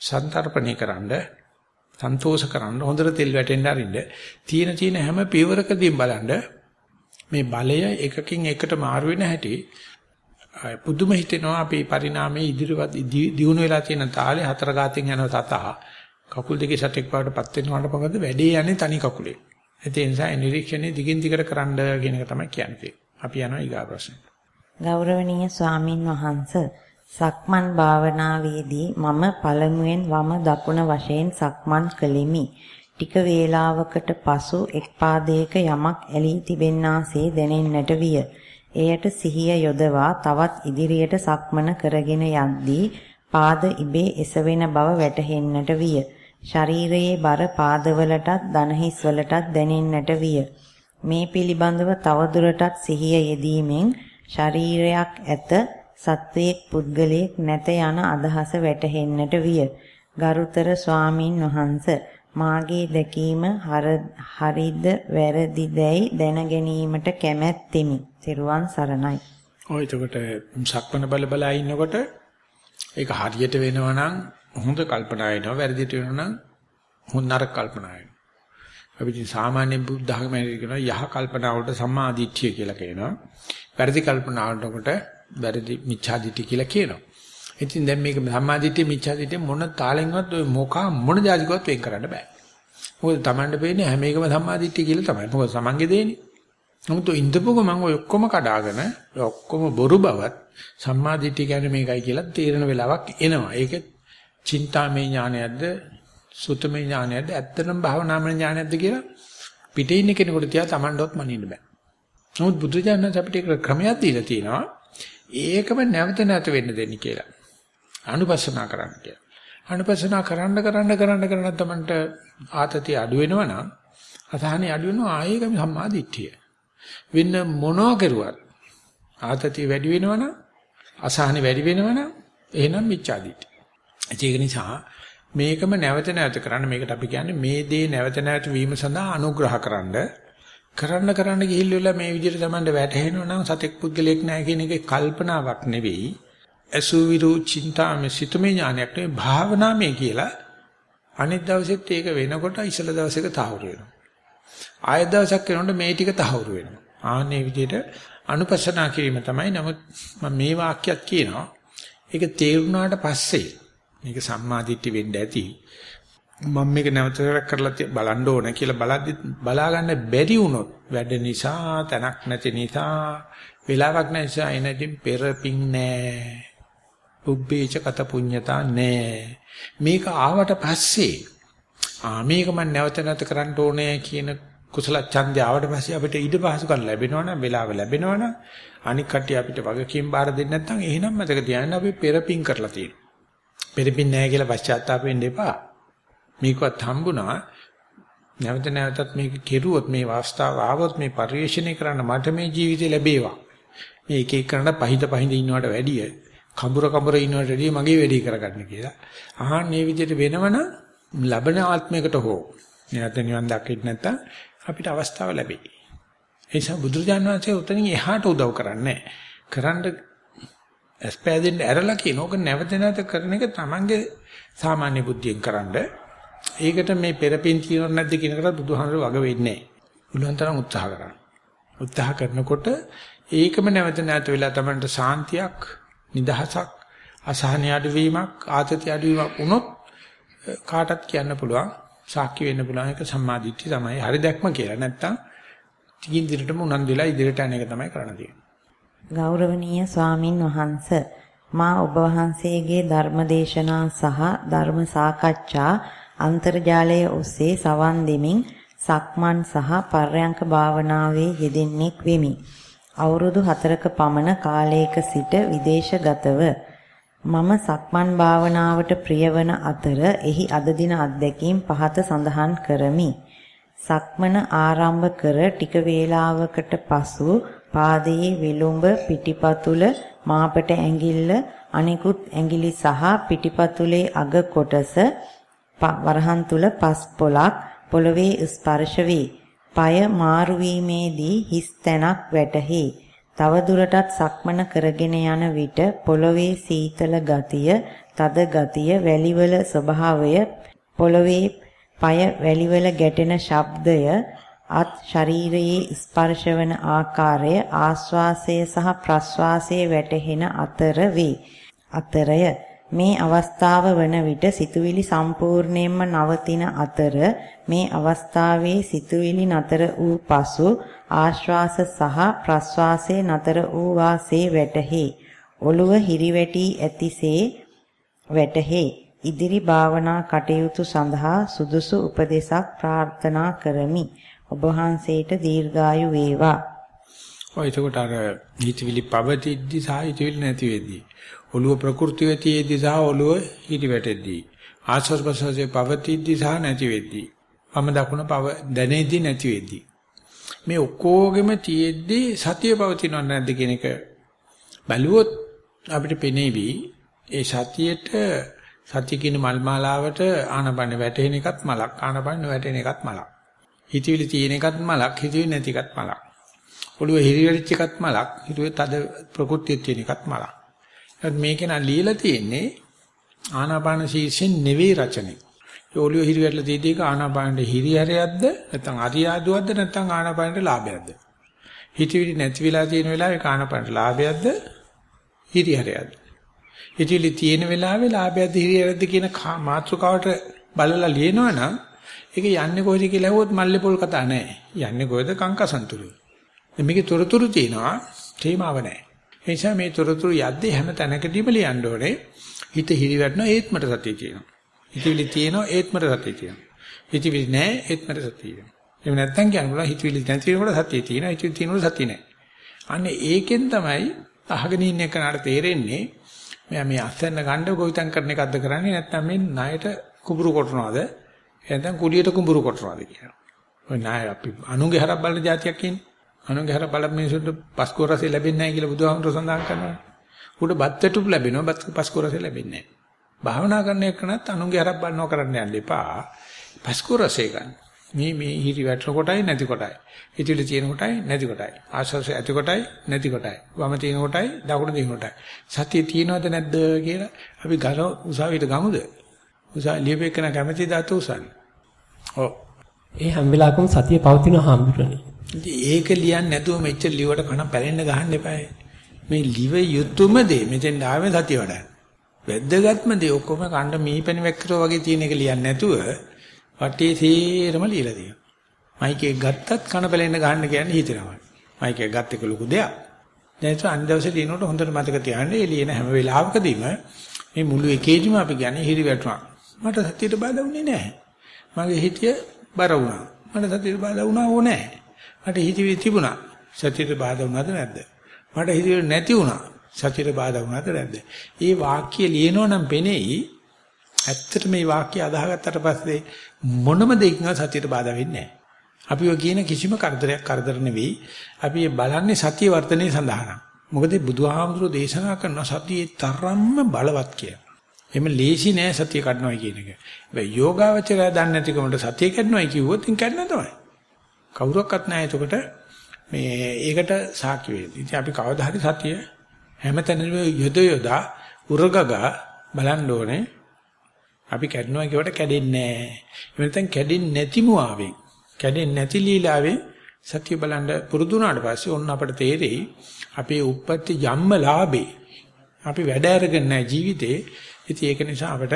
සන්තරපණය කරන්න, සන්තෝෂ කරන්න, හොඳට තෙල් වැටෙන්න අරින්න, තියෙන තියෙන හැම පියවරකදීම බලන්න මේ බලය එකකින් එකට මාරු වෙන හැටි පුදුම හිතෙනවා අපේ පරිණාමයේ ඉදිරියට දියුණු වෙලා තියෙන තාලේ හතර ගාතෙන් යන තතා කකුල් දෙකේ සතෙක් වඩටපත් වෙනවට පගද වැඩේ යන්නේ තනි කකුලේ. ඒ නිසා නිරීක්ෂණය දිගින් දිගට කරන්න කියන එක තමයි කියන්නේ. අපි යනවා ඊගා ප්‍රශ්නෙට. ගෞරවනීය ස්වාමින් වහන්ස සක්මන් භාවනාවේදී මම පළමුවෙන් වම දකුණ වශයෙන් සක්මන් කළෙමි. ටික වේලාවකට පසු එක් පාදයක යමක් ඇලී තිබෙන්නාසේ දැනෙන්නට විය. එයට සිහිය යොදවා තවත් ඉදිරියට සක්මන කරගෙන යද්දී පාද ඉබේ එසවෙන බව වැටහෙන්නට විය. ශරීරයේ බර පාදවලටත් දනහිස් වලටත් දැනෙන්නට විය. මේ පිළිබඳව තවදුරටත් සිහිය යෙදීමෙන් ශරීරයක් ඇත සත්වයේක් පුද්ගලයෙක් නැත යන අදහස වැටහෙන්නට විය. ගරුතර ස්වාමින් වහන්ස මාගේ දැකීම හරිද වැරදිදැයි දැන ගැනීමට කැමැත්තෙමි. සිරුවන් සරණයි. ඔය එතකොට සක්මන බල බල ඉන්නකොට ඒක හරියට වෙනවා නම් හොඳ කල්පනා එනවා වැරදිට වෙනවා නම් හොඳ නරක කල්පනා එනවා. අපි ඉතින් සාමාන්‍ය බුද්ධ ධර්මයේ කියන යහ කල්පනා වලට සම්මාදිට්ඨිය කියලා කියනවා. වැරදි කල්පනා වලට වැරදි මිච්ඡාදිට්ඨිය කියලා කියනවා. ඉතින් දැන් මේක සම්මාදිට්ඨිය මිච්ඡාදිට්ඨිය මොන තාලෙන්වත් ඔය මොකා මොන જાතිකවත් වෙන් කරන්න බෑ. මොකද Tamanට පේන්නේ හැම එකම සම්මාදිට්ඨිය කියලා තමයි. මොකද සමන්ගේ දෙන්නේ. නමුත් ඉඳපුව මම ඔය ඔක්කොම කඩාගෙන ඔක්කොම බොරු බවත් සම්මාදිට්ඨිය කියන්නේ මේකයි කියලා තේරෙන වෙලාවක් එනවා. ඒක චින්තාමය ඥානයක්ද සුතමේ ඥානයක්ද ඇත්තටම භාවනාමය ඥානයක්ද කියලා පිටේ ඉන්න කෙනෙකුට තියා Tamanටවත් මනින්න බෑ. නමුත් බුදුජානක අපිට ක්‍රමයක් දීලා තියෙනවා. ඒකම නැවත නැවත වෙන්න දෙන්න කියලා. අනුපස්සනා කරන්න කියලා. අනුපස්සනා කරන්න කරන්න කරන්න කරන්න තමන්ට ආතතිය අඩු වෙනවා නම් අසහනෙ අඩු වෙනවා ආයෙකම සම්මාදිට්ඨිය. වෙන මොනවා කරුවත් ආතතිය වැඩි වෙනවනම් අසහනෙ වැඩි වෙනවනම් එහෙනම් මිච්ඡාදිට්ඨිය. ඒක නිසා මේකම නැවත නැවත කරන්න මේකට අපි කියන්නේ මේ දේ නැවත නැවත වීම සඳහා අනුග්‍රහකරනද කරන්න කරන්න ගිහිල්ලා මේ විදිහට තමන්ට වැටහෙනවා නම් සතෙක් පුද්ගලයෙක් නැහැ කියන එකේ කල්පනාවක් නෙවෙයි අසුවිරු චින්තාමය සිතමේ ඥානයක් නෙවෙයි භාවනාමය කියලා අනිත් දවසෙත් ඒක වෙනකොට ඉසල දවසක තහවුරු වෙනවා. ආයෙත් දවසක් වෙනකොට මේ ටික තහවුරු වෙනවා. ආන්නේ විදිහට අනුපස්සනා කිරීම තමයි. නමුත් මම මේ වාක්‍යයක් කියනවා. ඒක තේරුණාට පස්සේ මේක සම්මාදිට්ඨි වෙන්න ඇති. මම මේක නැවතට කරලා බලන්න ඕන කියලා බලද්දි බලා ගන්න බැරි වුණොත් වැඩ නිසා තැනක් නැති නිසා වෙලාවක් නැති නිසා එනදින් පෙරපින් නැහැ පුබ්බේච කත පුඤ්ඤතා නෑ. මේක ආවට පස්සේ ආ මේක මම නැවත නැවත කරන්න ඕනේ කියන කුසල ඡන්දය ආවට පස්සේ අපිට ඉඩ පහසුකම් ලැබෙනවනම් වෙලාව ලැබෙනවනම් අනික් කට්ටිය අපිට වගකීම් බාර දෙන්නේ නැත්නම් එහෙනම් මතක තියාගන්න අපි පෙරපින් කරලා තියෙනවා. පෙරපින් නැහැ කියලා පශ්චාත්තාප වෙන්න එපා. මේකවත් හම්බුණා නැවත නැවතත් මේක කෙරුවොත් මේ වාස්තාව ආවොත් මේ පරිශ්‍රණය කරන්න මට මේ ජීවිතේ ලැබේවා. මේ එක එක කරන්න පහිත පහිත ඉන්නවට වැඩිය කඹුර කඹුර ඉන්නවට වැඩිය මගේ වැඩේ කරගන්න කියලා. අහන්න මේ විදිහට වෙනවනම් ලබන ආත්මයකට හෝ නැත්නම් නිවන් දකින්න නැත්නම් අපිට අවස්ථාව ලැබෙයි. ඒ නිසා බුදුරජාණන් වහන්සේ උතනින් එහාට උදව් කරන්නේ කරන්න ඇස්පෑදෙන්න ඇරලා කියන ඕක නැවත නැවත කරන එක තමන්ගේ සාමාන්‍ය බුද්ධියෙන් කරන්න. ඒකට මේ පෙරපින් තියෙනවද නැද්ද කියන එකට බුදුහාමර වග වෙන්නේ නැහැ. උලුවන් තරම් උත්සාහ කරන්න. උත්සාහ කරනකොට ඒකම නැවත නැවත වෙලා තමන්ට සාන්තියක් නිදහසක් අසහන අඩුවීමක් ආතති අඩුවීමක් වුණොත් කාටත් කියන්න පුළුවන් සාක්ෂි වෙන්න පුළුවන් එක සම්මාදිට්ඨිය තමයි හරි දැක්ම කියලා නැත්තම් ටිකින් දිරටම උනන්දු වෙලා ඉදිරියට යන එක තමයි කරන්න තියෙන්නේ ගෞරවනීය ස්වාමින් වහන්ස මා ඔබ වහන්සේගේ ධර්මදේශනා සහ ධර්ම සාකච්ඡා අන්තර්ජාලය ඔස්සේ සවන් දෙමින් සක්මන් සහ පර්යංක භාවනාවේ යෙදෙන්නෙක් වෙමි. අවුරුදු 4ක පමණ කාලයක සිට විදේශගතව මම සක්මන් භාවනාවට ප්‍රියවන අතර එහි අද දින අත්දැකීම් පහත සඳහන් කරමි. සක්මන ආරම්භ කර ටික වේලාවකට පසු පාදයේ විලුඹ පිටිපතුල මාපට ඇඟිල්ල අනිකුත් ඇඟිලි සහ පිටිපතුලේ අග කොටස වරහන් තුල පස් පොලක් පොළවේ ස්පර්ශ වේ. পায় මාරු වීමේදී හිස් තැනක් වැටහි. තව දුරටත් සක්මන කරගෙන යන විට පොළවේ සීතල ගතිය, තද ගතිය, වැලිවල ස්වභාවය, පොළවේ পায় වැලිවල ගැටෙන ශබ්දය, අත් ශරීරයේ ස්පර්ශවන ආකාරය, ආස්වාසය සහ ප්‍රස්වාසය වැටහෙන අතර වේ. අතරය මේ අවස්ථාව වන විට සිතුවිලි සම්පූර්ණයෙන්ම නවතින අතර මේ අවස්ථාවේ සිතුවිලි නතර වූ පසු ආශ්වාස සහ ප්‍රශ්වාසයේ නතර වූ වාසේ වැටහි. ඔළුව හිරිවැටි ඇතිසේ වැටහි. ඉදිරි භාවනා කටයුතු සඳහා සුදුසු උපදේශක් ප්‍රාර්ථනා කරමි. ඔබ වහන්සේට දීර්ඝායු වේවා. ඔය එතකොට අර හිතවිලි පවතිද්දි සහ හිතවිලි නැති වෙද්දී ඔළුව ප්‍රകൃතියේ තියේදී සහ ඔළුව හිටි වැටෙද්දී ආශ්වාස ප්‍රශ්වාසයේ පවතිද්දී සහ නැති වෙද්දී වම දකුණ පව දැනෙද්දී නැති වෙද්දී මේ ඔක්කොගෙම තියේදී සතිය පවතිනව නැද්ද කියන එක බැලුවොත් අපිට පෙනේවි ඒ සතියේට සතිය කියන මල් මාලාවට ආනපන වැටෙන එකත් මලක් ආනපන වැටෙන එකත් මලක් හිතවිලි තියෙන එකත් මලක් හිතවිලි නැති එකත් මලක් ඔළුව හිරිවැරිච්ච එකත් මලක් හිතුවේ තද ප්‍රകൃතිය තියෙන එකත් මලක් මේක නා ලියලා තියෙන්නේ ආනාපාන ශීර්ෂෙන් නෙවෙයි රචනෙ. ඒ ඔලිය හිරියටලා තියෙදි ඒක ආනාපානෙට හිරියරයක්ද නැත්නම් අරියාදුවක්ද නැත්නම් ආනාපානෙට ලාභයක්ද? හිතවිලි නැති වෙලා තියෙන වෙලාවේ ආනාපානෙට ලාභයක්ද හිරියරයක්ද? හිතවිලි තියෙන වෙලාවේ ලාභයක්ද හිරියරයක්ද කියන මාතෘකාවට බලලා ලියනවනම් ඒක යන්නේ කොයිද කියලා ඇහුවොත් මල්ලේ පොල් කතා නැහැ. යන්නේ කොයිද කංකසන්තුරුයි. මේකේ තොරතුරු තියෙනවා තේමාව නැහැ. ඒ නිසා මේ තොරතුරු යද්දී හැම තැනකදීම ලියන්න ඕනේ හිත හිරිවැටෙනවා ඒත් මට සතිය තියෙනවා. හිතවිලි තියෙනවා ඒත් මට සතිය තියෙනවා. හිතවිලි නැහැ ඒත් මට සතිය තියෙනවා. එහෙම නැත්නම් කියනවා හිතවිලි නැති වෙනකොට සතිය තියෙනවා හිතවිලි තියෙනකොට සතිය නැහැ. අන්න ඒකෙන් තමයි අහගෙන ඉන්න එකනට තේරෙන්නේ මෙයා මේ අස්සන්න ගන්න ගොවිතැන් කරන එකක්ද කරන්නේ නැත්නම් මේ ණයට කුඹුරු කොටනවාද එහෙනම් කුලියට කුඹුරු කොටනවාද කියලා. ඔය ණය අපි අනුගේ හරක් බලන જાතියක් ඉන්නේ. අනුන්ගේ හර බල මිනිසුන්ට පස්කෝ රසය ලැබෙන්නේ නැහැ කියලා බුදුහාමුදුර සඳහන් කරනවා. උඩ බත් වැටුප් ලැබෙනවා බත් පස්කෝ රසය ලැබෙන්නේ නැහැ. භාවනා කරන එකනත් අනුන්ගේ හරක් බලනවා කරන්න යන්න එපා. පස්කෝ රසය ගන්න. මේ මේ හිරි වැටෙන කොටයි නැති කොටයි. හිතවිලි තියෙන කොටයි නැති කොටයි. ආශ්වාසය ඇති කොටයි නැති කොටයි. වම තියෙන කොටයි දකුණ තියෙන කොටයි. සතිය තියෙනවද නැද්ද කියලා අපි ගල උසාවියට ගමුද? උසා ලියපෙකන කැමැති දාත උසන්නේ. ඔව්. ඒ හැම වෙලාවකම සතිය පවතින හාමුදුරනේ. ඒක ලියන්නේ නැතුව මෙච්චර ලිවට කන පැලෙන්න ගහන්න එපායි. මේ ලිව යුතුයම දේ මෙතෙන් ආවේ සතිය වඩා. වැද්දගත්ම දේ ඔක්කොම කණ්ඩ මීපැණි වැක්කරෝ වගේ තියෙන එක ලියන්නේ නැතුව වටේ සීරම ලියලා තියෙනවා. මයික් එක ගත්තත් කන පැලෙන්න ගහන්න කියන්නේ හිතනවා. මයික් එක ගත්ත එක ලොකු දෙයක්. දැන් ඒක අනිත් දවසේ ලියනකොට හොඳට මතක තියාගන්න ඒ ලියන හැම වෙලාවකදීම මේ මුළු එකේදිම අපි කියන්නේ හිරි වැටුණා. මට සතියට බාධා වුණේ නැහැ. මගේ හිතිය බර වුණා. මට සතියට බාධා වුණා ඕනේ නැහැ. මට හිතවිලි තිබුණා. සතියට බාධා වුණාද නැද්ද? මට හිතවිලි නැති වුණා. සතියට බාධා වුණාද නැද්ද? මේ වාක්‍ය ලියනෝ නම් පෙනෙයි. ඇත්තට මේ වාක්‍ය අදාහගත්තට පස්සේ මොනම දෙයකින් සතියට බාධා වෙන්නේ නැහැ. අපි ඔය කියන කිසිම කරදරයක් කරදර නෙවෙයි. අපි බලන්නේ සතිය වර්ධනයේ සඳහා. මොකද බුදුහාමුදුරෝ දේශනා කරන සතියේ තරම්ම බලවත් කියලා. එimhe ලේසි නෑ සතිය කඩනවා කියන එක. හැබැයි යෝගාවචරය දන්නේ නැතිකමට සතිය කඩනවා කිව්වොත් ඉතින් කඩනවා තමයි. කවුරක්වත් නැහැ එතකොට මේ ඒකට සාක්ෂි වෙන්නේ. ඉතින් අපි කවදා හරි සතිය හැමතැනම යොද යොදා උරගගා බලන්න ඕනේ. අපි කැඩනවා කියවට කැඩෙන්නේ නැහැ. එහෙම නැත්නම් කැඩෙන්නේ නැති මුවාවෙන් කැඩෙන්නේ නැති ලීලාවෙන් සතිය බලන්න පුරුදු වුණාට පස්සේ ඔන්න අපිට තේරෙයි අපේ උප්පත්ති ජම්ම ලාභේ අපි වැඩ අරගෙන නැහැ ජීවිතේ. ඉතින් ඒක නිසා අපිට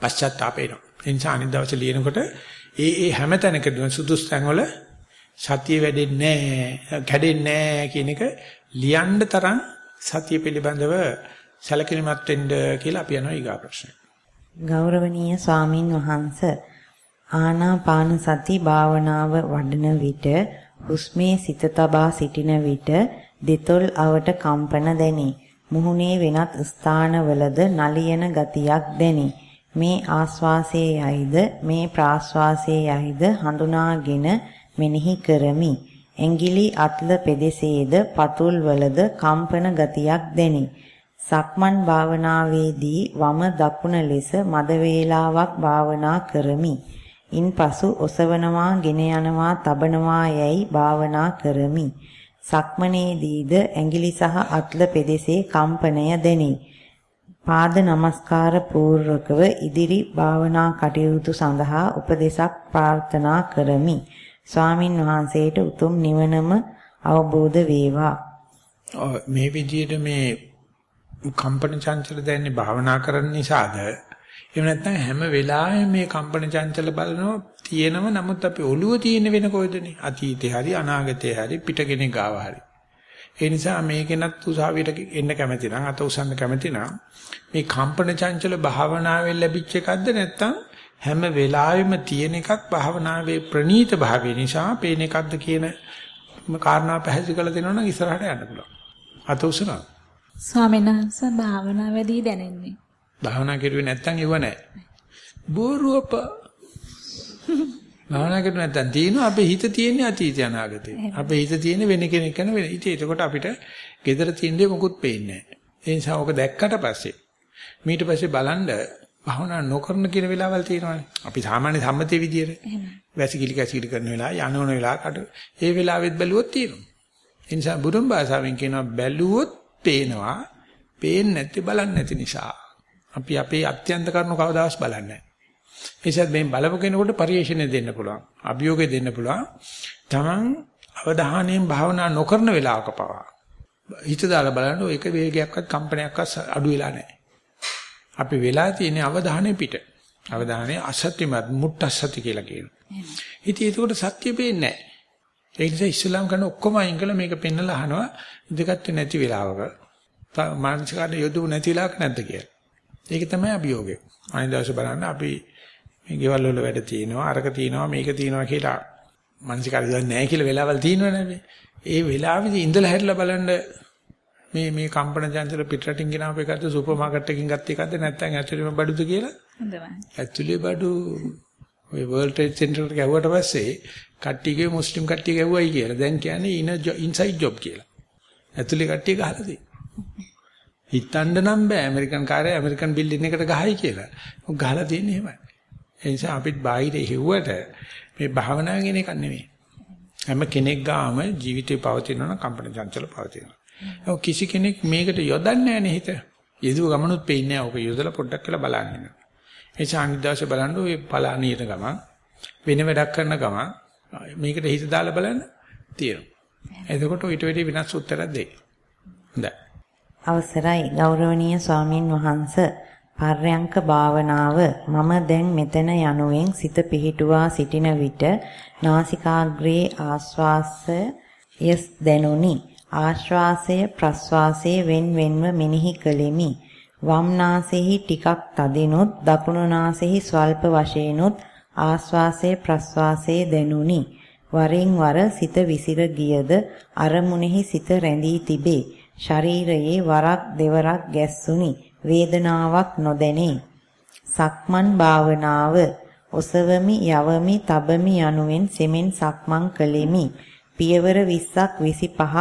පශ්චාත්තාපේනවා. ඒ නිසා අනිත් දවසේ ලියනකොට ඒ ඒ හැම තැනකදීම සුදුසු තැන්වල සතිය වැඩෙන්නේ නැහැ, කැඩෙන්නේ නැහැ කියන එක ලියන්න තරම් සතිය පිළිබඳව සැලකිලිමත් වෙන්න කියලා අපි යනවා ඊගා ප්‍රශ්නේ. ගෞරවනීය ස්වාමින් වහන්සේ ආනාපාන සති භාවනාව වඩන විට හුස්මේ සිත තබා සිටින විට දෙතොල් අවට කම්පන දැනේ. මුහුණේ වෙනත් ස්ථානවලද නලියන ගතියක් දැනේ. මේ ආස්වාසයේයිද මේ ප්‍රාස්වාසයේයිද හඳුනාගෙන මෙනෙහි කරමි. ඇඟිලි අත්ල පෙදෙසේද පතුල් වලද කම්පන ගතියක් දැනේ. සක්මන් භාවනාවේදී වම දකුණ ලෙස මද වේලාවක් භාවනා කරමි. ඉන්පසු ඔසවනවා, ගෙන යනවා, තබනවා යැයි භාවනා කරමි. සක්මනේදීද ඇඟිලි සහ අත්ල පෙදෙසේ කම්පනය දැනේ. පාද නමස්කාර පූර්වකව ඉදිරි භාවනා කටයුතු සඳහා උපදේශක් ප්‍රාර්ථනා කරමි. ස්වාමින් වහන්සේට උතුම් නිවනම අවබෝධ වේවා. මේ විදිහට මේ කම්පන චංචල දැනන්නේ භාවනා කරන නිසාද එහෙම නැත්නම් හැම වෙලාවෙම මේ කම්පන චංචල බලනවා තියෙනව නමුත් අපි ඔළුව තියෙන වෙන කොයිදනේ අතීතේ හරි අනාගතේ හරි පිටකෙනෙක් ගාව හරි ඒ නිසා මේකෙනත් උසාවියට එන්න කැමති නම් අත උසන්න කැමති නම් මේ කම්පන චංචල භාවනාවෙන් ලැබිච්ච එකක්ද නැත්නම් හැම වෙලාවෙම තියෙන එකක් භාවනාවේ ප්‍රනීත භාවය නිසා පේන එකක්ද කියන කාරණා පැහැදිලි කරලා දෙනවා නම් ඉස්සරහට යන්න පුළුවන්. අත උසනවා. ස්වාමීන් වහන්සේ භාවනාවේදී දැනෙන්නේ. භාවනා කරුවේ නැත්නම් ඉව නැහැ. බෝරුවප භාවනා කරුවේ නැත්නම් තියෙනවා අපේ හිත තියෙන්නේ අතීතය අනාගතේ. අපේ හිත තියෙන්නේ වෙන කෙනෙක් කරන වෙන. ඉතින් ඒකට අපිට gedara තින්නේ මොකුත් පේන්නේ නැහැ. ඒ නිසා ඔක දැක්කට පස්සේ ඊට පස්සේ බලන්න භාවනා නොකරන කියන වෙලාවල් තියෙනවානේ. අපි සාමාන්‍ය සම්මතයේ විදියට. වැසිකිලි කැසිකිලි කරන වෙලාව, යනවන වෙලාවකට ඒ වෙලාවෙත් බැලුවොත් තියෙනවා. ඒ නිසා බුදුන් භාෂාවෙන් කියනවා බැලුවොත් පේනවා. පේන්නේ නැති බලන්නේ නැති නිසා. අපි අපේ අත්‍යන්ත කරුණු කවදාවත් බලන්නේ නැහැ. ඒසත් මේ බලපු කෙනෙකුට පරිේශණය දෙන්න පුළුවන්. අභියෝගය දෙන්න පුළුවන්. Taman අවධානයෙන් භාවනා නොකරන වෙලාවක පවා හිත දාලා බලන්න ඒක වේගයක්වත් කම්පනයක්වත් අඩු වෙලා නැහැ. අපි වෙලා තියෙන අවධානය පිට. අවධානය අසත්‍යමත් මුට්ටසති කියලා කියනවා. ඉතින් ඒකට සත්‍ය පේන්නේ නැහැ. ඒ නිසා ඉස්ලාම් කරන ඔක්කොම අයින් කළා මේක පෙන්නලා අහනවා ඉඳගත් නැති වෙලාවක මානසිකාට යොදු නැති වෙලාවක නැද්ද කියලා. ඒක තමයි අභියෝගය. අනිත් දවසේ බලන්න අපි මේ ගෙවල් වල වැඩ තියෙනවා අරක තියෙනවා මේක තියෙනවා කියලා මානසිකාට දන්නේ නැහැ කියලා වෙලාවල් තියෙනවනේ. ඒ වෙලාවේදී ඉඳලා හැරිලා බලන්න මේ මේ කම්පන චංචල පිටරටින් ගෙනාව එකක්ද සුපර් මාකට් එකකින් ගත්ත එකක්ද නැත්නම් ඇතුළේම බඩුද කියලා? හොඳයි. ඇතුළේ බඩු ඔය World Trade Center එක ගැහුවට පස්සේ කට්ටියගේ මුස්ලිම් කට්ටිය ගැහුවයි කියලා. දැන් කියන්නේ ඉන ඉන්සයිඩ් ජොබ් කියලා. ඇතුළේ කට්ටිය ගහලා තියෙනවා. හිතන්න නම් බෑ ඇමරිකන් කාර්යය ඇමරිකන් බිල්ඩින් එකට ගහයි කියලා. මොක ගහලා තියෙන්නේ එහෙමයි. ඒ නිසා අපිත් බාහිර හෙව්වට මේ භාවනාව කියන එක නෙමෙයි. හැම කෙනෙක් ගාම ජීවිතේ පවතිනවා කම්පන චංචල පවතිනවා. ඔව් කිසි කෙනෙක් මේකට යොදන්නේ නැහැ හිත. යෙදුව ගමනුත් පේන්නේ නැහැ. ඔක යොදලා පොඩ්ඩක් කියලා බලන්න. ඒ නිසා අනිද්දාසේ බලන්න ඔය පලානියට ගමන් වෙන වැඩක් කරන ගමන් මේකට හිත දාලා බලන්න තියෙනවා. එතකොට ඊට වැඩි වෙනස් උත්තරයක් දෙයි. හොඳයි. අවසරයි ගෞරවනීය ස්වාමින් වහන්ස පර්යංක භාවනාව මම දැන් මෙතන යනුවෙන් සිත පිහිටුවා සිටින විට නාසිකාග්‍රේ ආශ්වාසය යස් දැනුනි. ආශ්වාසය ප්‍රශ්වාසයේ wen wenව මෙනෙහි කළෙමි. වම් නාසෙහි ටිකක් තදිනුත් දකුණු නාසෙහි ස්වල්ප වශයෙන්ුත් ආශ්වාසයේ ප්‍රශ්වාසයේ දැනුනි. වරින් වර සිත විසිර ගියද අරමුණෙහි සිත රැඳී තිබේ. ශරීරයේ වරක් දෙවරක් ගැස්සුනි. වේදනාවක් නොදැනේ. සක්මන් භාවනාව ඔසවමි යවමි තබමි යනුවෙන් සෙමෙන් සක්මන් කළෙමි. පියවර 20ක් 25ක්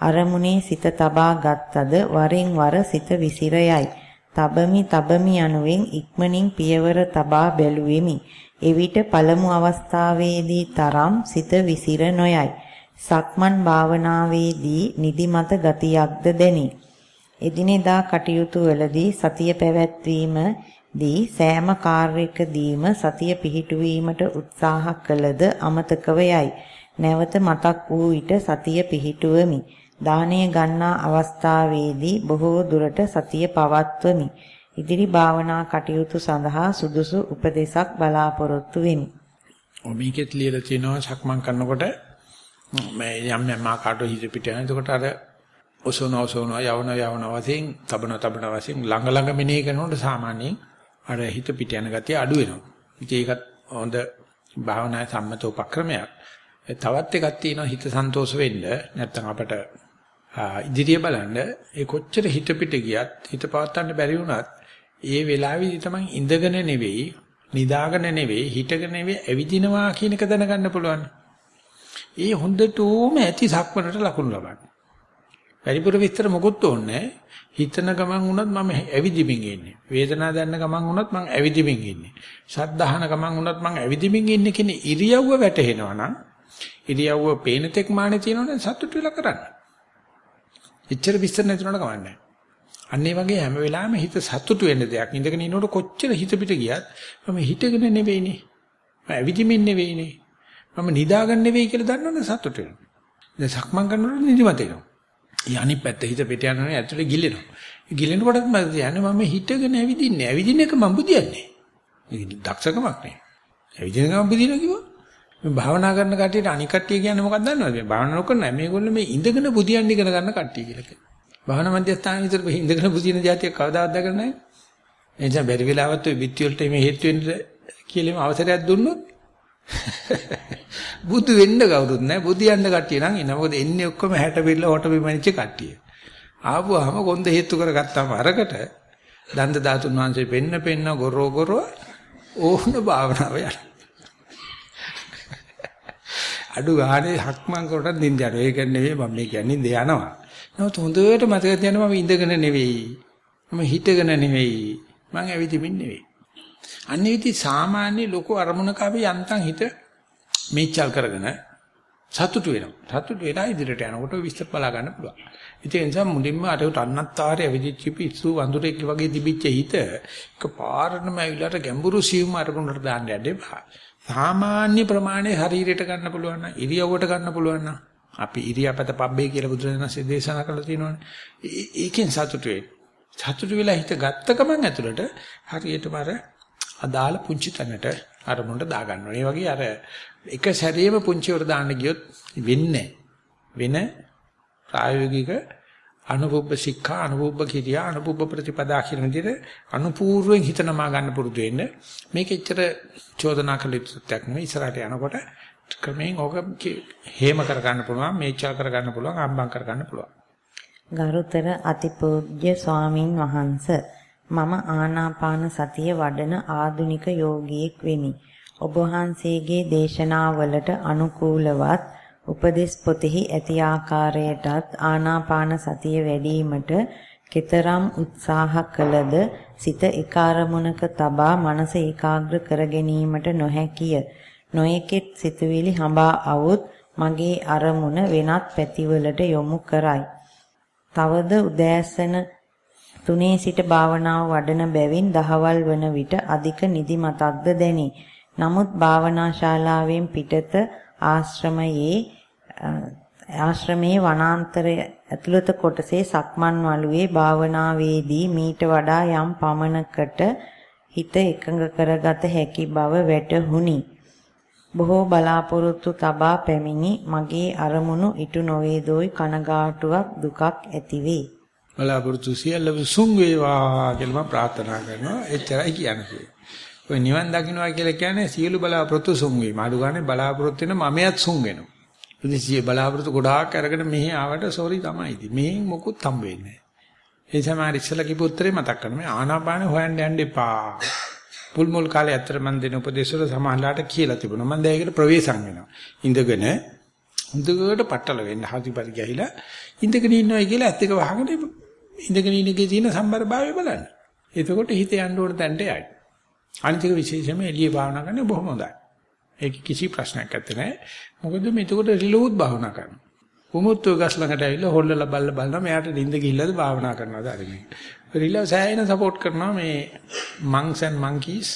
අරමුණේ සිත තබා ගත්තද වරින් වර සිත විසිරයයි. තබමි තබමි යනුවෙන් ඉක්මනින් පියවර තබා බැලුවෙමි. එවිට පළමු අවස්ථාවේදී තරම් සිත විසිර නොයයි. සක්මන් භාවනාවේදී නිදිමත ගතියක්ද දැනේ. එදිනෙදා කටයුතු වලදී සතිය පැවැත්වීමදී සෑම කාර්යයකදීම සතිය පිහිටුවීමට උත්සාහ කළද අමතකව යයි. නැවත මතක් වූ විට සතිය පිහිටුවමි. දාණය ගන්නා අවස්ථාවේදී බොහෝ දුරට සතිය පවත්වමි. ඉදිරි භාවනා කටයුතු සඳහා සුදුසු උපදේශක් බලාපොරොත්තු වෙමි. ඔ මේකෙත් ලියලා තියෙනවා සක්මන් කරනකොට මේ යම් යම් ආකාරයට හිත පිට යන. එතකොට අර ඔසෝන ඔසෝන යවන යවන වශයෙන් තබන තබන වශයෙන් ළඟ ළඟ මෙනෙහි කරනකොට සාමාන්‍යයෙන් අර හිත පිට යන ගතිය අඩු වෙනවා. ඉතින් ඒකත් හොඳ භාවනාවේ සම්මත උපක්‍රමයක්. තවත් එකක් තියෙනවා හිත සන්තෝෂ වෙන්න නැත්නම් අපට ඉදිරිය බලන්න ඒ කොච්චර හිත පිට ගියත් හිත පවත්වන්න බැරි වුණත් ඒ වෙලාවේදී තමයි ඉඳගෙන නෙවෙයි නිදාගෙන නෙවෙයි හිටගෙන නෙවෙයි ඇවිදිනවා කියන එක දැනගන්න පුළුවන්. ඒ හොඳටම ඇති සක්මනට ලකුණු ලබන්න. පරිපූර්ණ විස්තර මොකොත් ඕනේ හිතන ගමන් වුණත් මම ඇවිදිමින් ඉන්නේ. වේදනාව දැනන ගමන් වුණත් මම ඇවිදිමින් ඉන්නේ. ශබ්දහන ගමන් වුණත් මම ඇවිදිමින් ඉන්නේ කියන ඉරියව්ව වැටහෙනවා නම් ඉරියව්ව පේන තෙක් මානේ තියෙනවනේ සතුට වෙලා කරන්න. එච්චර විස්තර නැතුනට කමන්නේ. අන්න ඒ වගේ හැම වෙලාවෙම හිත සතුටු වෙන්න දෙයක්. ඉඳගෙන ඉන්නකොට කොච්චර හිත පිට ගියත් මම හිතගෙන නෙවෙයිනේ. මම ඇවිදිමින් නෙවෙයිනේ. මම නිදාගන්න නෙවෙයි කියලා දන්නවනේ සතුට වෙනවා. දැන් සක්මන් කරනකොට නිදිමත එනවා. ඊ අනිත් පැත්ත හිත පිට යනවා ඇතුලේ ගිලෙනවා. ගිලෙනකොටත් මම කියන්නේ මම හිතගෙන ඇවිදින්නේ. ඇවිදින එක මම බුදියන්නේ. ඒක දක්ෂකමක් නේ. ඇවිදින ගමන් බුදිනවා කිව්වා. මේ භාවනා කරන කට්ටියට අනික් කට්ටිය කියන්නේ මොකක්ද දන්නවද? මේ භාවනා නොකරන මේගොල්ලෝ මේ ඉඳගෙන බුදියන්න ඉගෙන ගන්න කට්ටිය කියලා කියනවා. භාවනා මධ්‍යස්ථාන විතර ඉඳගෙන බුදින જાතියක් කවදාවත් දැකලා නැහැ. එනිසා බැරි වෙලාවත් ඔය බිත්ති වලට මේ හේතු වෙන්න කියලා අවසරයක් දුන්නොත් බුදු වෙන්න කවුරුත් නැහැ. බුදියන්න කට්ටිය නම් ඉන්න. මොකද එන්නේ ඔක්කොම 60 බිල්ල හොට බිමනිච්ච කට්ටිය. ආපුවාම කොන්ද හේතු කරගත්තාම අරකට දන්ද ධාතුන් වහන්සේ පෙන්න පෙන්න ගොරෝ ගොරෝ ඕන භාවනාව යන. අඩු ගානේ හක්මන් කරට නින්දට. ඒක නෙවෙයි මම මේ කියන්නේ නින්ද යනවා. නමුත් හොඳට මතක තියාගන්න මම ඉඳගෙන නෙවෙයි. මම හිටගෙන නෙවෙයි. මම ඇවිදිමින් නෙවෙයි. අන්නේ විදි සාමාන්‍ය ලොකු අරමුණක අපි යන්තම් හිත මේචල් කරගෙන සතුටු වෙනවා. සතුටු වෙලා ඉදිරියට යනකොට විස්තර බලා ගන්න පුළුවන්. ඉතින් ඒ නිසා මුලින්ම අරකට අන්නත්තාරය විදිච්ච පිස්සු වඳුරෙක් වගේ තිබිච්ච හිත එකපාරටම ඇවිල්ලාට ගැඹුරු සියුම් අරමුණට දාන්න යන්න එපා. සාමාන්‍ය ප්‍රමාණය ශරීරයට ගන්න පුළුවන් නම් ඉරියව්වට ගන්න පුළුවන් නම් අපි ඉරියාපත පබ්බේ කියලා බුදුරජාණන්සේ දේශනා කරලා තියෙනවානේ. ඒකෙන් සතුටු වෙන්න. සතුටු වෙලා හිත ගත්ත ගමන් ඇතුළට හරියටම අර අදාළ පුංචි තැනට අරමුණට දා ගන්නවා. ඒ වගේ අර එක සැරේම පුංචිවට දාන්න ගියොත් වෙන්නේ වෙන ප්‍රායෝගික අනුභව ශික්ෂා අනුභව කිරියා අනුභව ප්‍රතිපදා කියන විදිහට අනුපූර්වෙන් හිත නමා ගන්න පුරුදු වෙන්න. මේක එච්චර චෝදනා කළ යුතුක් නෙවෙයි. ඉස්සරහට යනකොට ක්‍රමයෙන් ඕක හේම කර ගන්න පුළුවන් මේචා කර ගන්න පුළුවන් අම්බම් කර ගන්න පුළුවන්. ගරුතර අතිපූජ්‍ය ස්වාමින් වහන්සේ මම ආනාපාන සතිය වඩන ආදුනික යෝගියෙක් වෙමි. ඔබ වහන්සේගේ දේශනාවලට අනුකූලවත් උපදේශ පොතෙහි ඇති ආකාරයටත් ආනාපාන සතිය වැඩිවීමට කෙතරම් උත්සාහ කළද සිත එක අරමුණක තබා මනස ඒකාග්‍ර කර ගැනීමට නොහැකිය. නොයෙකෙත් සිතුවිලි හඹා આવුත් මගේ අරමුණ වෙනත් පැතිවලට යොමු කරයි. තවද උදෑසන තුනේ සිට භාවනාව වඩන බැවින් දහවල් වන විට අධික නිදිමතක්ද දැනේ. නමුත් භාවනා ශාලාවෙන් පිටත ආශ්‍රමයේ ආශ්‍රමයේ වනාන්තරය ඇතුළත කොටසේ සක්මන් වළුවේ භාවනාවේදී මීට වඩා යම් පමණකට හිත එකඟ කරගත හැකි බව වැටහුණි. බොහෝ බලාපොරොත්තු තබා පැමිණි මගේ අරමුණු ඉටු නොවේදෝයි කනගාටුවක් දුකක් ඇතිවේ. බලාපොරොත්තු සියල්ල සුන් වේවා කියලා මම ප්‍රාර්ථනා කරනවා. එච්චරයි කියන්නේ. ඔය නිවන් දකින්නවා කියලා කියන්නේ සියලු බලාපොරොත්තු සුන් වීම. අඩු ගානේ බලාපොරොත්තු වෙන මමයක් සුන් වෙනවා. ඉතින් සිය බලාපොරොත්තු ගොඩාක් අරගෙන මෙහි ආවට සෝරි තමයි ඉතින්. මෙහෙන් මොකුත් හම්බ වෙන්නේ නැහැ. ඒ සමහර ඉස්සලා කිව්ව උත්තරේ මතක් කරගන්න. මේ ආනාපාන හොයන්න යන්න එපා. පුල් මුල් කාලේ ඇත්තට මම දෙන උපදේශ වල සමහරලාට කියලා තිබුණා. මම දැන් ඒකට ප්‍රවේශම් වෙනවා. ඉඳගෙන හුදුකට පట్టල වෙන්න හදිපරි ගිහිලා ඉඳගෙන ඉන්නවා කියලා ඇත්ත එක වහගෙන ඉඳගෙන ඉන්න එකේ තියෙන සම්බර භාවය බලන්න. එතකොට හිත යන්න ඕන තැනට යයි. අනිත් එක විශේෂයෙන්ම එළිය භාවනා කරන්න බොහොම හොඳයි. ඒක කිසි ප්‍රශ්නයක් නැත්තේ. මොකද මේ එතකොට රිලෝත් භාවනා කරනවා. උමුත්තු ගස් ළඟට ඇවිල්ලා හොල්ලලා බල්ල බලනවා මෙයාට නිින්ද ගිහිල්ලාද භාවනා කරනවාද අර මේ. රිලව සෑහෙන සපෝට් කරනවා මේ monks and monkeys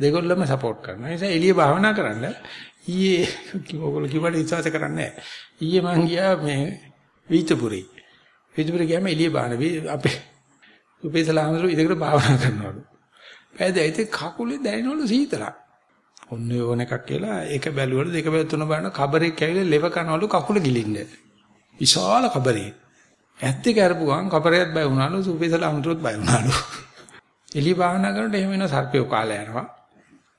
දෙගොල්ලම සපෝට් කරනවා. ඒ නිසා එළිය භාවනා කරන්න ඊයේ ඔයගොල්ලෝ කිව්වට විශ්වාස කරන්නේ නැහැ. ඊයේ මං ගියා මේ වීතපුරේ. වීතපුරේ ගියාම එළිය බාන අපේ උපේසලාමතුරු ඉදකට භාවනා කරනවලු. පැය දෙයිත කකුලේ දැනෙනවලු සීතලක්. ඔන්න ඕන එකක් කියලා ඒක බැලුවල දෙක බැල තුන බලන කබරෙක් ඇවිල්ලා ලෙව කනවලු කකුල ගිලින්න. විශාල කබරේ. ඇත්ත කරපු ගමන් කබරයත් බය වුණාලු සුපේසලා අමුතුත් බය වුණාලු. එළිය භාවනා කරනකොට එහෙම වෙන සර්පයෝ කාලය යනවා.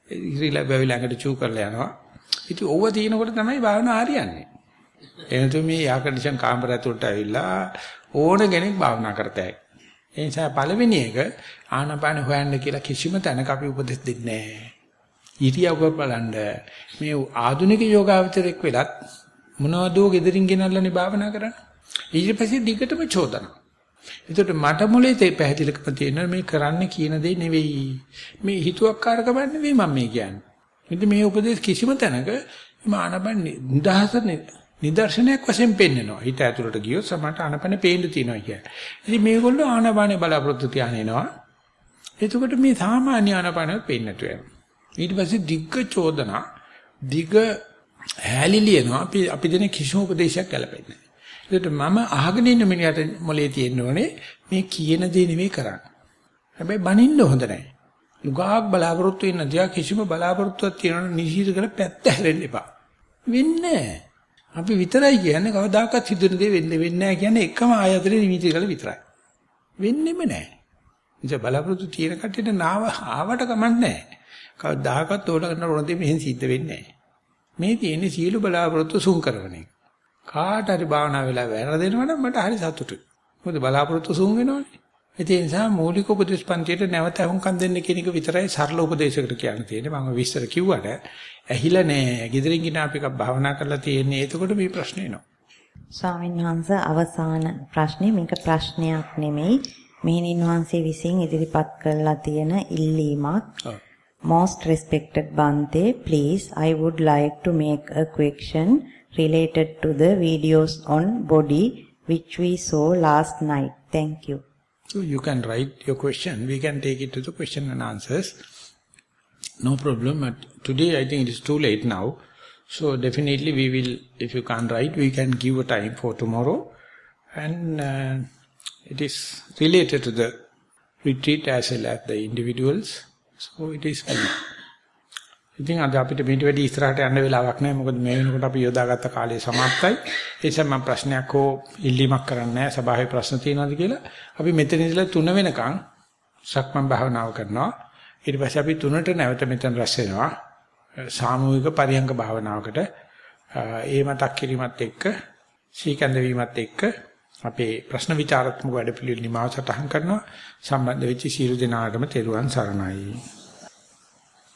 ඉරිලා බැවිලා ළඟට චූ කරලා යනවා. ඉතින් ඕව තිනකොට තමයි භාවනා හරියන්නේ. එනතු මේ යා කන්ඩිෂන් කාමර ඇතුළට ඇවිල්ලා ඕන කෙනෙක් භාවනා කරතයි. ඒ නිසා පළවෙනි එක ආනපාන හොයන්න කියලා කිසිම තැනක අපි උපදෙස් දෙන්නේ නැහැ. ඉරියව්ව බලන්න මේ ආධුනික යෝගාවචරයක් වෙලත් මොනවදෝ gederin ගෙනල්ලානේ භාවනා කරන්නේ. ඊට පස්සේ දිගටම චෝදනා. ඒකට මට මොලේ තේ පැහැදිලිකම තියෙන මේ කරන්න කියන දේ නෙවෙයි. මේ හිතුවක්කාරකම නෙවෙයි මම මේ කියන්නේ. ඉතින් මේ උපදේශ කිසිම තැනක මානබන් නිදහස නිදර්ශනයක් වශයෙන් පෙන්නනවා. හිත ඇතුළට ගියොත් සමහරට ආනපනේ පේන්න තියෙනවා කියන්නේ. ඉතින් මේගොල්ලෝ ආනපානේ බලාපොරොත්තු තියානිනවා. එතකොට මේ සාමාන්‍ය ආනපනේ පේන්නට වෙනවා. ඊට පස්සේ දිග්ග චෝදනා දිග හැලිලියනවා අපි අපි දෙන කිසිම උපදේශයක් ගැලපෙන්නේ නැහැ. ඒකට මම අහගෙන ඉන්න මිනිහට මොලේ තියෙන්න ඕනේ මේ කියන දේ නෙමෙයි කරන්නේ. හැබැයි බනින්න හොඳ නැහැ. ලුගාක් බලාපොරොත්තු වෙන දියා කිසිම බලාපොරොත්තුවක් තියනවනේ නිහිර කරලා පැත්ත හැරෙන්න එපා. වෙන්නේ අපි විතරයි කියන්නේ කවදාකවත් සිදුන දේ වෙන්නේ වෙන්නේ නැහැ කියන්නේ එකම ආයතනේ නිමිති කරලා විතරයි. වෙන්නෙම නැහැ. ඉතින් බලාපොරොත්තු තියෙන කට්ටියට නාව ආවට කමක් නැහැ. කවදාකවත් ඕන කරන ඕන දේ මෙහෙන් සිද්ධ වෙන්නේ නැහැ. මේ තියෙන්නේ සියලු බලාපොරොත්තු සුන් කරන එක. කාට හරි භාවනා වෙලා වැරදෙනවා නම් මට හරි සතුටුයි. මොකද බලාපොරොත්තු සුන් වෙනවනේ. ඒ නිසා මූලික උපදේශපන්තියට නැවත අහුම්කම් දෙන්න කියන එක විතරයි සරල උපදේශයකට කියන්න තියෙන්නේ. මම විස්තර කිව්වට ඇහිලා නෑ. gedirin gina අපි එකක් භාවනා කරලා තියෙන්නේ. එතකොට මේ ප්‍රශ්නේ එනවා. ස්වාමීන් වහන්සේ අවසාන ප්‍රශ්නේ මේක ප්‍රශ්නයක් නෙමෙයි. මෙහෙණින් වහන්සේ විසින් ඉදිරිපත් කරලා තියෙන ඉල්ලීමක්. Most respected Bante, please, I would like to make a question related to the videos on body which we saw last night. Thank you. So you can write your question. We can take it to the question and answers. No problem. But today I think it is too late now. So definitely we will, if you can't write, we can give a time for tomorrow. And uh, it is related to the retreat as well as the individuals. So it is. ඉතින් අද අපිට මේට වැඩි ඉස්සරහට යන්න වෙලාවක් නැහැ. මොකද මේ වෙනකොට අපි යොදාගත්ත කාලය සමාප්තයි ඒ නිසා මම ප්‍රශ්නයක් හෝ ඉල්ලීමක් කරන්නේ නැහැ. සභාවේ ප්‍රශ්න තියෙනවද කියලා. අපි මෙතන ඉඳලා 3 වෙනකන් සක්මන් භාවනාව කරනවා. ඊට පස්සේ අපි 3ට නැවත මෙතන රැස් වෙනවා. සාමූහික පරියංග භාවනාවකට. ඒ මතක් කිරීමත් එක්ක සීකන්ද වීමත් එක්ක අපේ ප්‍රශ්න විචාරාත්මක වැඩපිළිවෙල නිමාව සටහන් කරනවා. සම්බන්ධ වෙච්ච සියලු දෙනාටම තෙරුවන් සරණයි.